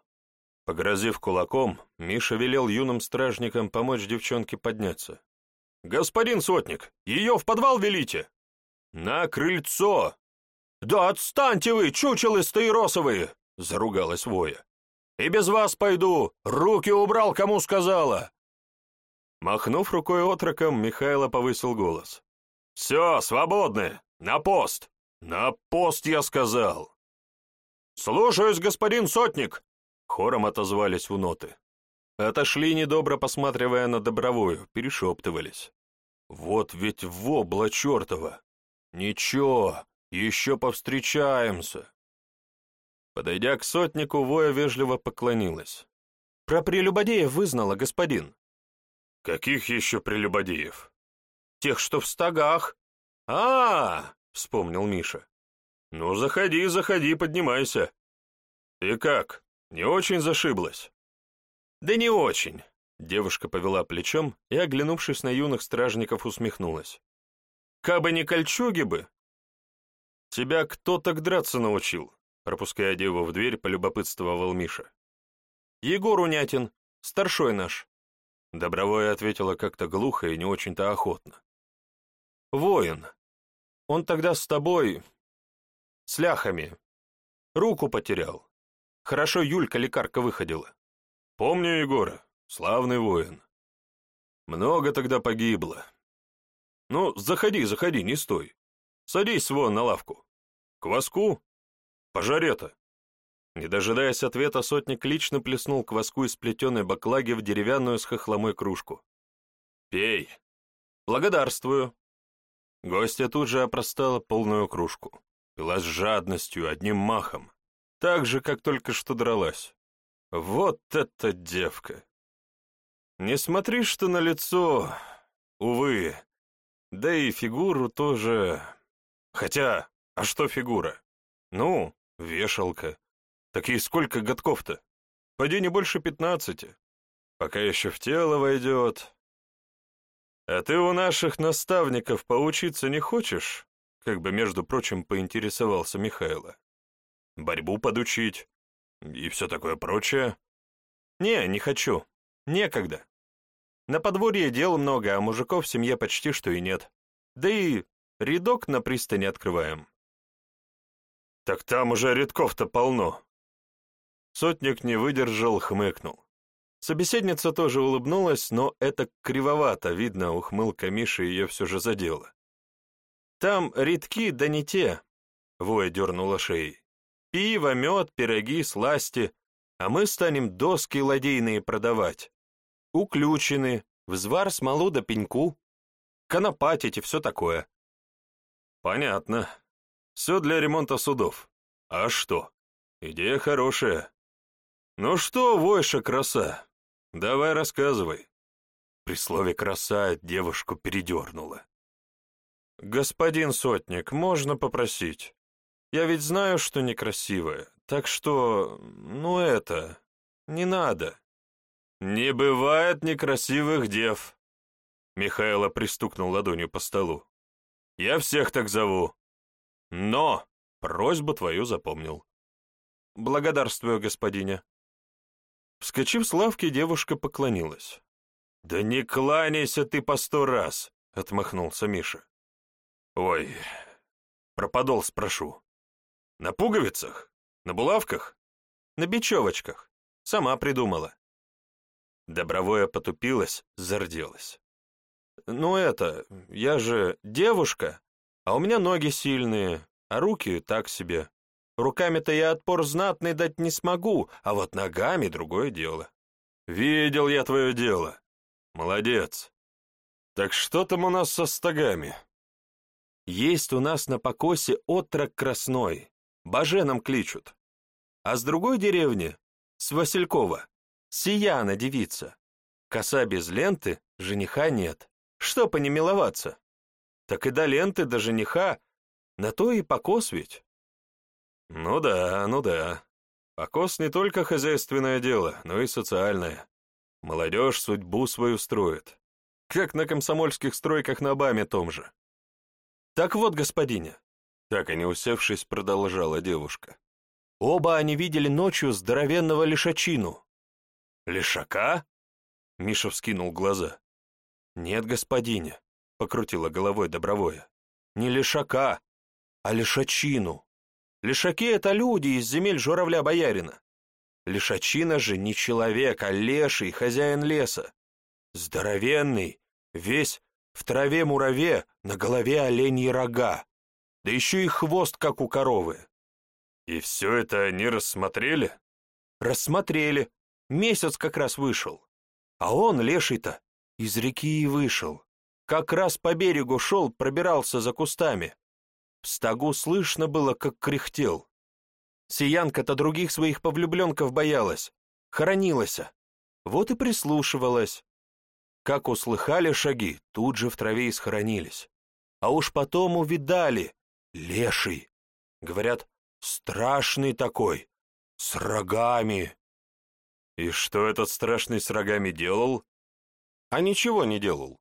Погрозив кулаком, Миша велел юным стражникам помочь девчонке подняться. «Господин сотник, ее в подвал велите!» «На крыльцо!» «Да отстаньте вы, чучелы стаиросовые!» — заругалась воя. «И без вас пойду! Руки убрал, кому сказала!» Махнув рукой отроком, Михайло повысил голос. «Все, свободны! На пост! На пост, я сказал!» «Слушаюсь, господин сотник!» — хором отозвались в ноты. Отошли, недобро посматривая на Добровую, перешептывались. Вот ведь вобла чертова! Ничего, еще повстречаемся!» Подойдя к сотнику, Воя вежливо поклонилась. «Про прелюбодеев вызнала, господин». «Каких еще прелюбодеев?» «Тех, что в стогах». А, -а, -а вспомнил Миша. «Ну, заходи, заходи, поднимайся». «И как, не очень зашиблась?» «Да не очень. Девушка повела плечом и, оглянувшись на юных стражников, усмехнулась. «Кабы не кольчуги бы!» «Тебя кто так драться научил?» Пропуская деву в дверь, полюбопытствовал Миша. «Егор Унятин, старшой наш». Добровое ответила как-то глухо и не очень-то охотно. «Воин. Он тогда с тобой... с ляхами. Руку потерял. Хорошо Юлька лекарка выходила. Помню Егора. Славный воин. Много тогда погибло. Ну, заходи, заходи, не стой. Садись вон на лавку. Кваску? Пожарета. Не дожидаясь ответа, сотник лично плеснул кваску из плетеной баклаги в деревянную с хохломой кружку. «Пей!» «Благодарствую!» Гостья тут же опростала полную кружку. Пила с жадностью, одним махом. Так же, как только что дралась. Вот эта девка! Не смотри, что на лицо, увы, да и фигуру тоже. Хотя, а что фигура? Ну, вешалка. Так и сколько годков-то? Поди не больше пятнадцати. Пока еще в тело войдет. А ты у наших наставников поучиться не хочешь? Как бы, между прочим, поинтересовался Михайло. Борьбу подучить и все такое прочее? Не, не хочу. Некогда. На подворье дел много, а мужиков в семье почти что и нет. Да и рядок на пристани открываем. Так там уже рядков-то полно. Сотник не выдержал, хмыкнул. Собеседница тоже улыбнулась, но это кривовато, видно, ухмылка Миши ее все же задела. «Там редки, да не те», — Воя дернула шеей. «Пиво, мед, пироги, сласти, а мы станем доски ладейные продавать. Уключены, взвар смолу да пеньку, конопатить и все такое. Понятно. Все для ремонта судов. А что? Идея хорошая. Ну что, Войша, краса, давай рассказывай. При слове «краса» девушку передернула. «Господин Сотник, можно попросить? Я ведь знаю, что некрасивая, так что, ну это, не надо». «Не бывает некрасивых дев», — Михайло пристукнул ладонью по столу. «Я всех так зову. Но просьбу твою запомнил». «Благодарствую, господине». Вскочив с лавки, девушка поклонилась. «Да не кланяйся ты по сто раз!» — отмахнулся Миша. «Ой, про подол спрошу. На пуговицах? На булавках? На бечевочках. Сама придумала». Добровое потупилась, зарделась. «Ну это, я же девушка, а у меня ноги сильные, а руки так себе. Руками-то я отпор знатный дать не смогу, а вот ногами другое дело». «Видел я твое дело», Молодец. Так что там у нас со стогами? Есть у нас на покосе отрок красной. Баженом кличут. А с другой деревни, с Василькова, Сияна девица. Коса без ленты, жениха нет. Что по ней миловаться? Так и до ленты, до жениха, на то и покос ведь. Ну да, ну да. Покос не только хозяйственное дело, но и социальное. Молодежь судьбу свою строит. Как на комсомольских стройках на БАМе том же. Так вот, господине, так и не усевшись, продолжала девушка. Оба они видели ночью здоровенного лишачину. Лишака? Миша вскинул глаза. Нет, господине, покрутила головой добровое. Не лишака, а лишачину. Лишаки — это люди из земель журавля-боярина. Лишачина же не человек, а леший, хозяин леса. Здоровенный, весь в траве-мураве, на голове оленьи рога, да еще и хвост, как у коровы. И все это они рассмотрели? Рассмотрели. Месяц как раз вышел. А он, леший-то, из реки и вышел. Как раз по берегу шел, пробирался за кустами. В стогу слышно было, как кряхтел. Сиянка-то других своих повлюбленков боялась, хоронилась. Вот и прислушивалась. Как услыхали шаги, тут же в траве и схоронились. А уж потом увидали. Леший. Говорят, страшный такой, с рогами. И что этот страшный с рогами делал? А ничего не делал.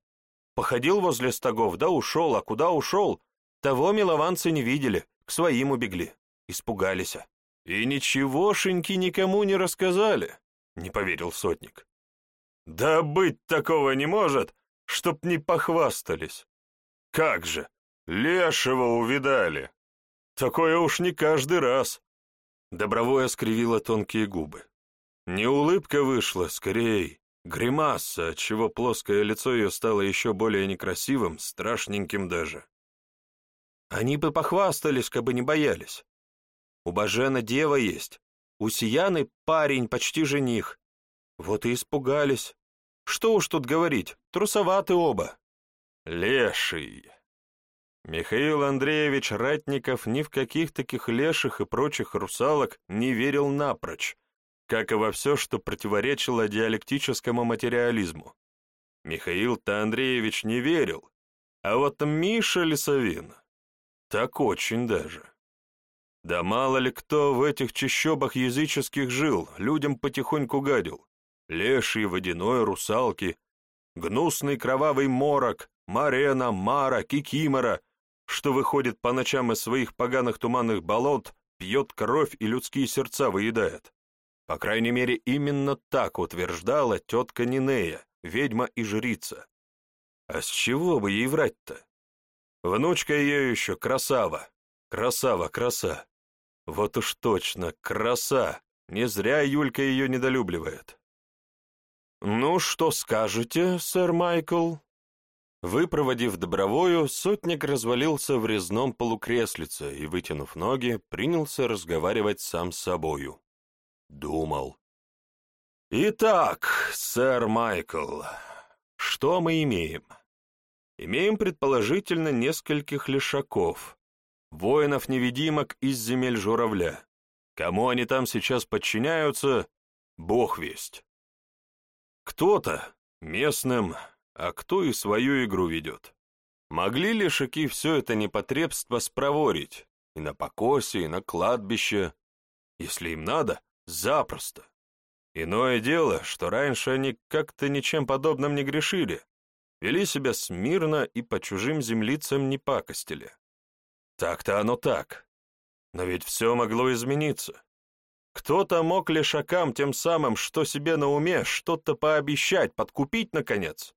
Походил возле стогов, да ушел, а куда ушел? Того милованцы не видели, к своим убегли, испугались. «И ничегошеньки никому не рассказали», — не поверил сотник. «Да быть такого не может, чтоб не похвастались. Как же, лешего увидали. Такое уж не каждый раз». Добровое скривила тонкие губы. Не улыбка вышла, скорее, гримаса, отчего плоское лицо ее стало еще более некрасивым, страшненьким даже. Они бы похвастались, кабы не боялись. У Бажена дева есть, у Сияны парень, почти жених. Вот и испугались. Что уж тут говорить, трусоваты оба. Леший. Михаил Андреевич Ратников ни в каких таких леших и прочих русалок не верил напрочь, как и во все, что противоречило диалектическому материализму. Михаил-то Андреевич не верил, а вот Миша Лисовин так очень даже. Да мало ли кто в этих чащобах языческих жил, людям потихоньку гадил. Леший, водяной, русалки, гнусный кровавый морок, Марена, Мара, Кикимора, что выходит по ночам из своих поганых туманных болот, пьет кровь и людские сердца выедает. По крайней мере, именно так утверждала тетка Нинея, ведьма и жрица. А с чего бы ей врать-то? Внучка ее еще красава, красава, краса. Вот уж точно, краса! Не зря Юлька ее недолюбливает. «Ну, что скажете, сэр Майкл?» Выпроводив добровою, сотник развалился в резном полукреслице и, вытянув ноги, принялся разговаривать сам с собою. Думал. «Итак, сэр Майкл, что мы имеем?» Имеем, предположительно, нескольких лишаков, воинов-невидимок из земель журавля. Кому они там сейчас подчиняются, бог весть. Кто-то местным, а кто и свою игру ведет. Могли ли все это непотребство спроворить, и на покосе, и на кладбище, если им надо, запросто. Иное дело, что раньше они как-то ничем подобным не грешили, вели себя смирно и по чужим землицам не пакостили. Так-то оно так. Но ведь все могло измениться. Кто-то мог лишакам тем самым, что себе на уме, что-то пообещать, подкупить, наконец.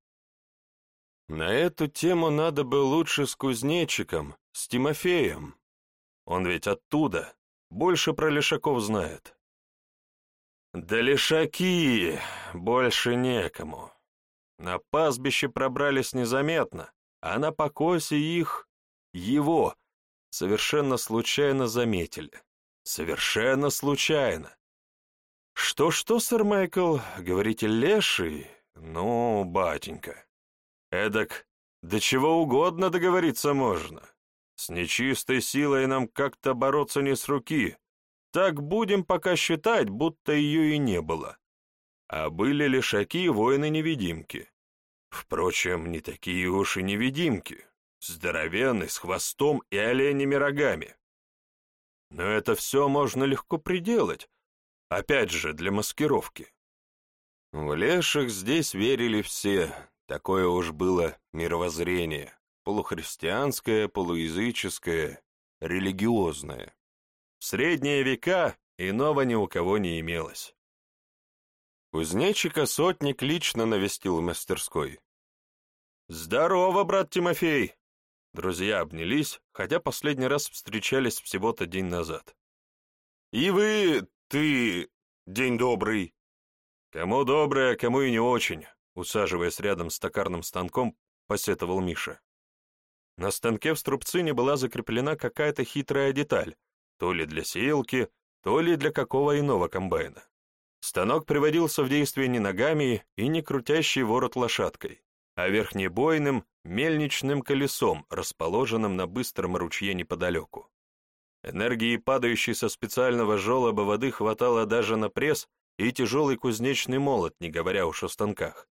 На эту тему надо бы лучше с кузнечиком, с Тимофеем. Он ведь оттуда, больше про лишаков знает. Да лишаки, больше некому. На пастбище пробрались незаметно, а на покосе их, его, совершенно случайно заметили. Совершенно случайно. Что-что, сэр Майкл, говорите, леший? Ну, батенька. Эдак, до чего угодно договориться можно. С нечистой силой нам как-то бороться не с руки. Так будем пока считать, будто ее и не было. А были лишаки воины-невидимки. Впрочем, не такие уж и невидимки. Здоровенный, с хвостом и оленями рогами. Но это все можно легко приделать, опять же, для маскировки. В леших здесь верили все, такое уж было мировоззрение, полухристианское, полуязыческое, религиозное. В средние века иного ни у кого не имелось. Кузнечика сотник лично навестил в мастерской. «Здорово, брат Тимофей!» Друзья обнялись, хотя последний раз встречались всего-то день назад. «И вы, ты, день добрый!» «Кому добрый, а кому и не очень», усаживаясь рядом с токарным станком, посетовал Миша. На станке в струбцине была закреплена какая-то хитрая деталь, то ли для сеялки, то ли для какого иного комбайна. Станок приводился в действие не ногами и не крутящий ворот лошадкой, а верхнебойным мельничным колесом, расположенным на быстром ручье неподалеку. Энергии, падающей со специального желоба воды, хватало даже на пресс и тяжелый кузнечный молот, не говоря уж о станках.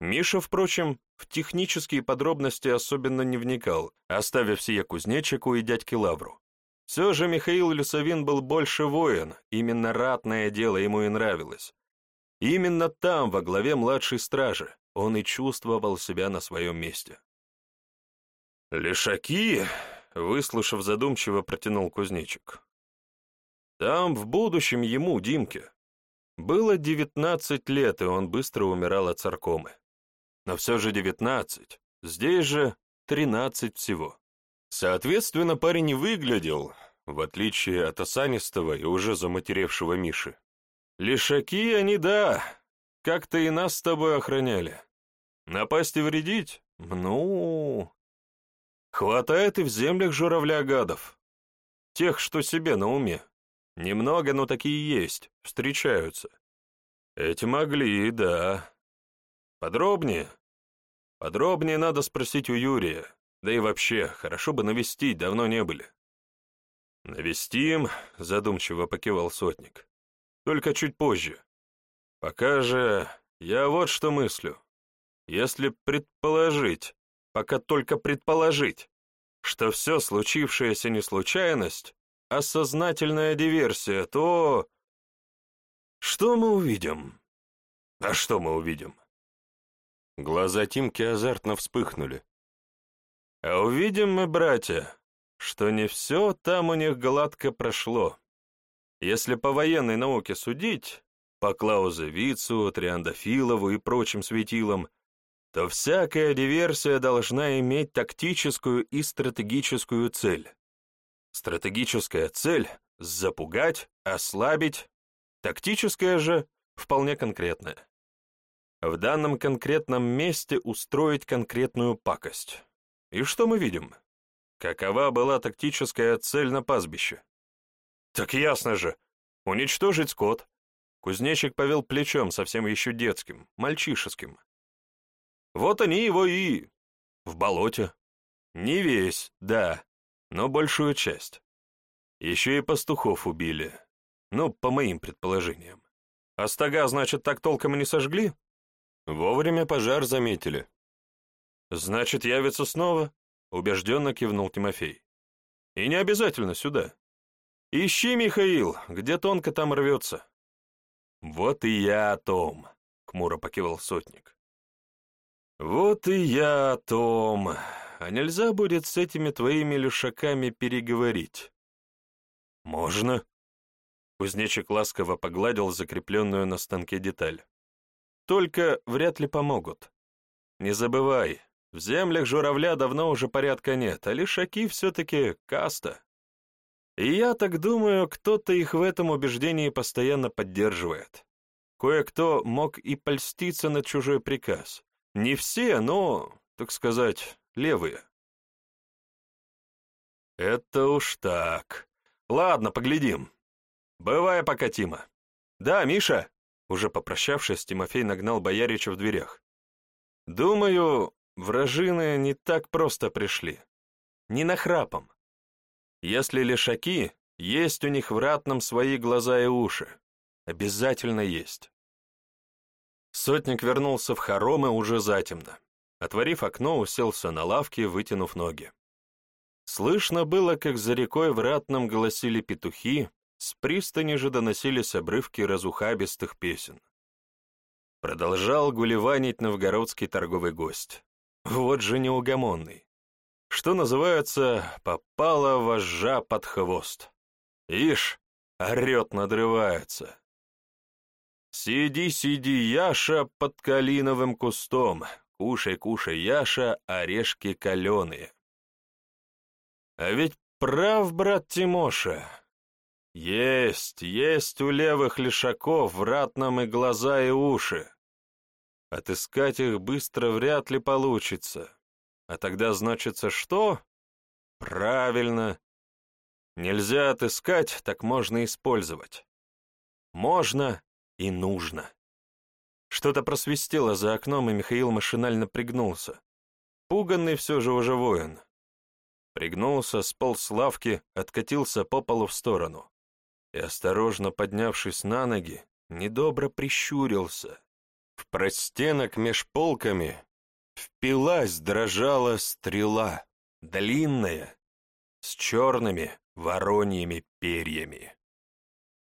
Миша, впрочем, в технические подробности особенно не вникал, оставив сие кузнечику и дядьке Лавру. Все же Михаил Люсовин был больше воин, именно ратное дело ему и нравилось. Именно там, во главе младшей стражи, он и чувствовал себя на своем месте. «Лешаки!» — выслушав задумчиво, протянул кузнечик. «Там в будущем ему, Димке, было девятнадцать лет, и он быстро умирал от царкомы. Но все же девятнадцать, здесь же тринадцать всего. Соответственно, парень не выглядел, в отличие от осанистого и уже заматеревшего Миши. Лишаки они, да, как-то и нас с тобой охраняли. Напасть и вредить? Ну... Хватает и в землях журавля гадов. Тех, что себе на уме. Немного, но такие есть, встречаются. Эти могли, да. Подробнее? Подробнее надо спросить у Юрия. Да и вообще, хорошо бы навестить, давно не были. «Навестим», — задумчиво покивал сотник. «Только чуть позже. Пока же я вот что мыслю. Если предположить, пока только предположить, что все случившееся не случайность, а сознательная диверсия, то... Что мы увидим? А что мы увидим? Глаза Тимки азартно вспыхнули. А увидим мы, братья, что не все там у них гладко прошло. Если по военной науке судить, по Клаузевицу, Триандафилову и прочим светилам, то всякая диверсия должна иметь тактическую и стратегическую цель. Стратегическая цель — запугать, ослабить, тактическая же — вполне конкретная. В данном конкретном месте устроить конкретную пакость. И что мы видим? Какова была тактическая цель на пастбище? Так ясно же, уничтожить скот, Кузнечик повел плечом, совсем еще детским, мальчишеским. Вот они его и... в болоте. Не весь, да, но большую часть. Еще и пастухов убили, ну, по моим предположениям. А стога, значит, так толком и не сожгли? Вовремя пожар заметили. Значит, явится снова? Убежденно кивнул Тимофей. И не обязательно сюда. Ищи, Михаил, где тонко там рвется. Вот и я о том, хмуро покивал сотник. Вот и я о том. А нельзя будет с этими твоими лишаками переговорить? Можно. Кузнечик ласково погладил закрепленную на станке деталь. Только вряд ли помогут. Не забывай, в землях журавля давно уже порядка нет, а лишаки все-таки каста. И я так думаю, кто-то их в этом убеждении постоянно поддерживает. Кое-кто мог и польститься на чужой приказ. Не все, но, так сказать, левые. Это уж так. Ладно, поглядим. Бывай пока, Тима. Да, Миша? Уже попрощавшись, Тимофей нагнал Боярича в дверях. Думаю, вражины не так просто пришли. Не нахрапом. Если лишаки, есть у них в ратном свои глаза и уши. Обязательно есть. Сотник вернулся в хоромы уже затемно. Отворив окно, уселся на лавке, вытянув ноги. Слышно было, как за рекой в ратном голосили петухи, с пристани же доносились обрывки разухабистых песен. Продолжал гулеванить новгородский торговый гость. Вот же неугомонный что называется, попала вожжа под хвост. Ишь, орет, надрывается. Сиди, сиди, Яша, под калиновым кустом, кушай, кушай, Яша, орешки каленые. А ведь прав, брат Тимоша. Есть, есть у левых лишаков в ратном и глаза, и уши. Отыскать их быстро вряд ли получится. А тогда значится что? Правильно. Нельзя отыскать, так можно использовать. Можно и нужно. Что-то просвистело за окном, и Михаил машинально пригнулся. Пуганный все же уже воин. Пригнулся, сполз с лавки, откатился по полу в сторону. И, осторожно поднявшись на ноги, недобро прищурился. В простенок меж полками Впилась, дрожала стрела, длинная, с черными вороньими перьями.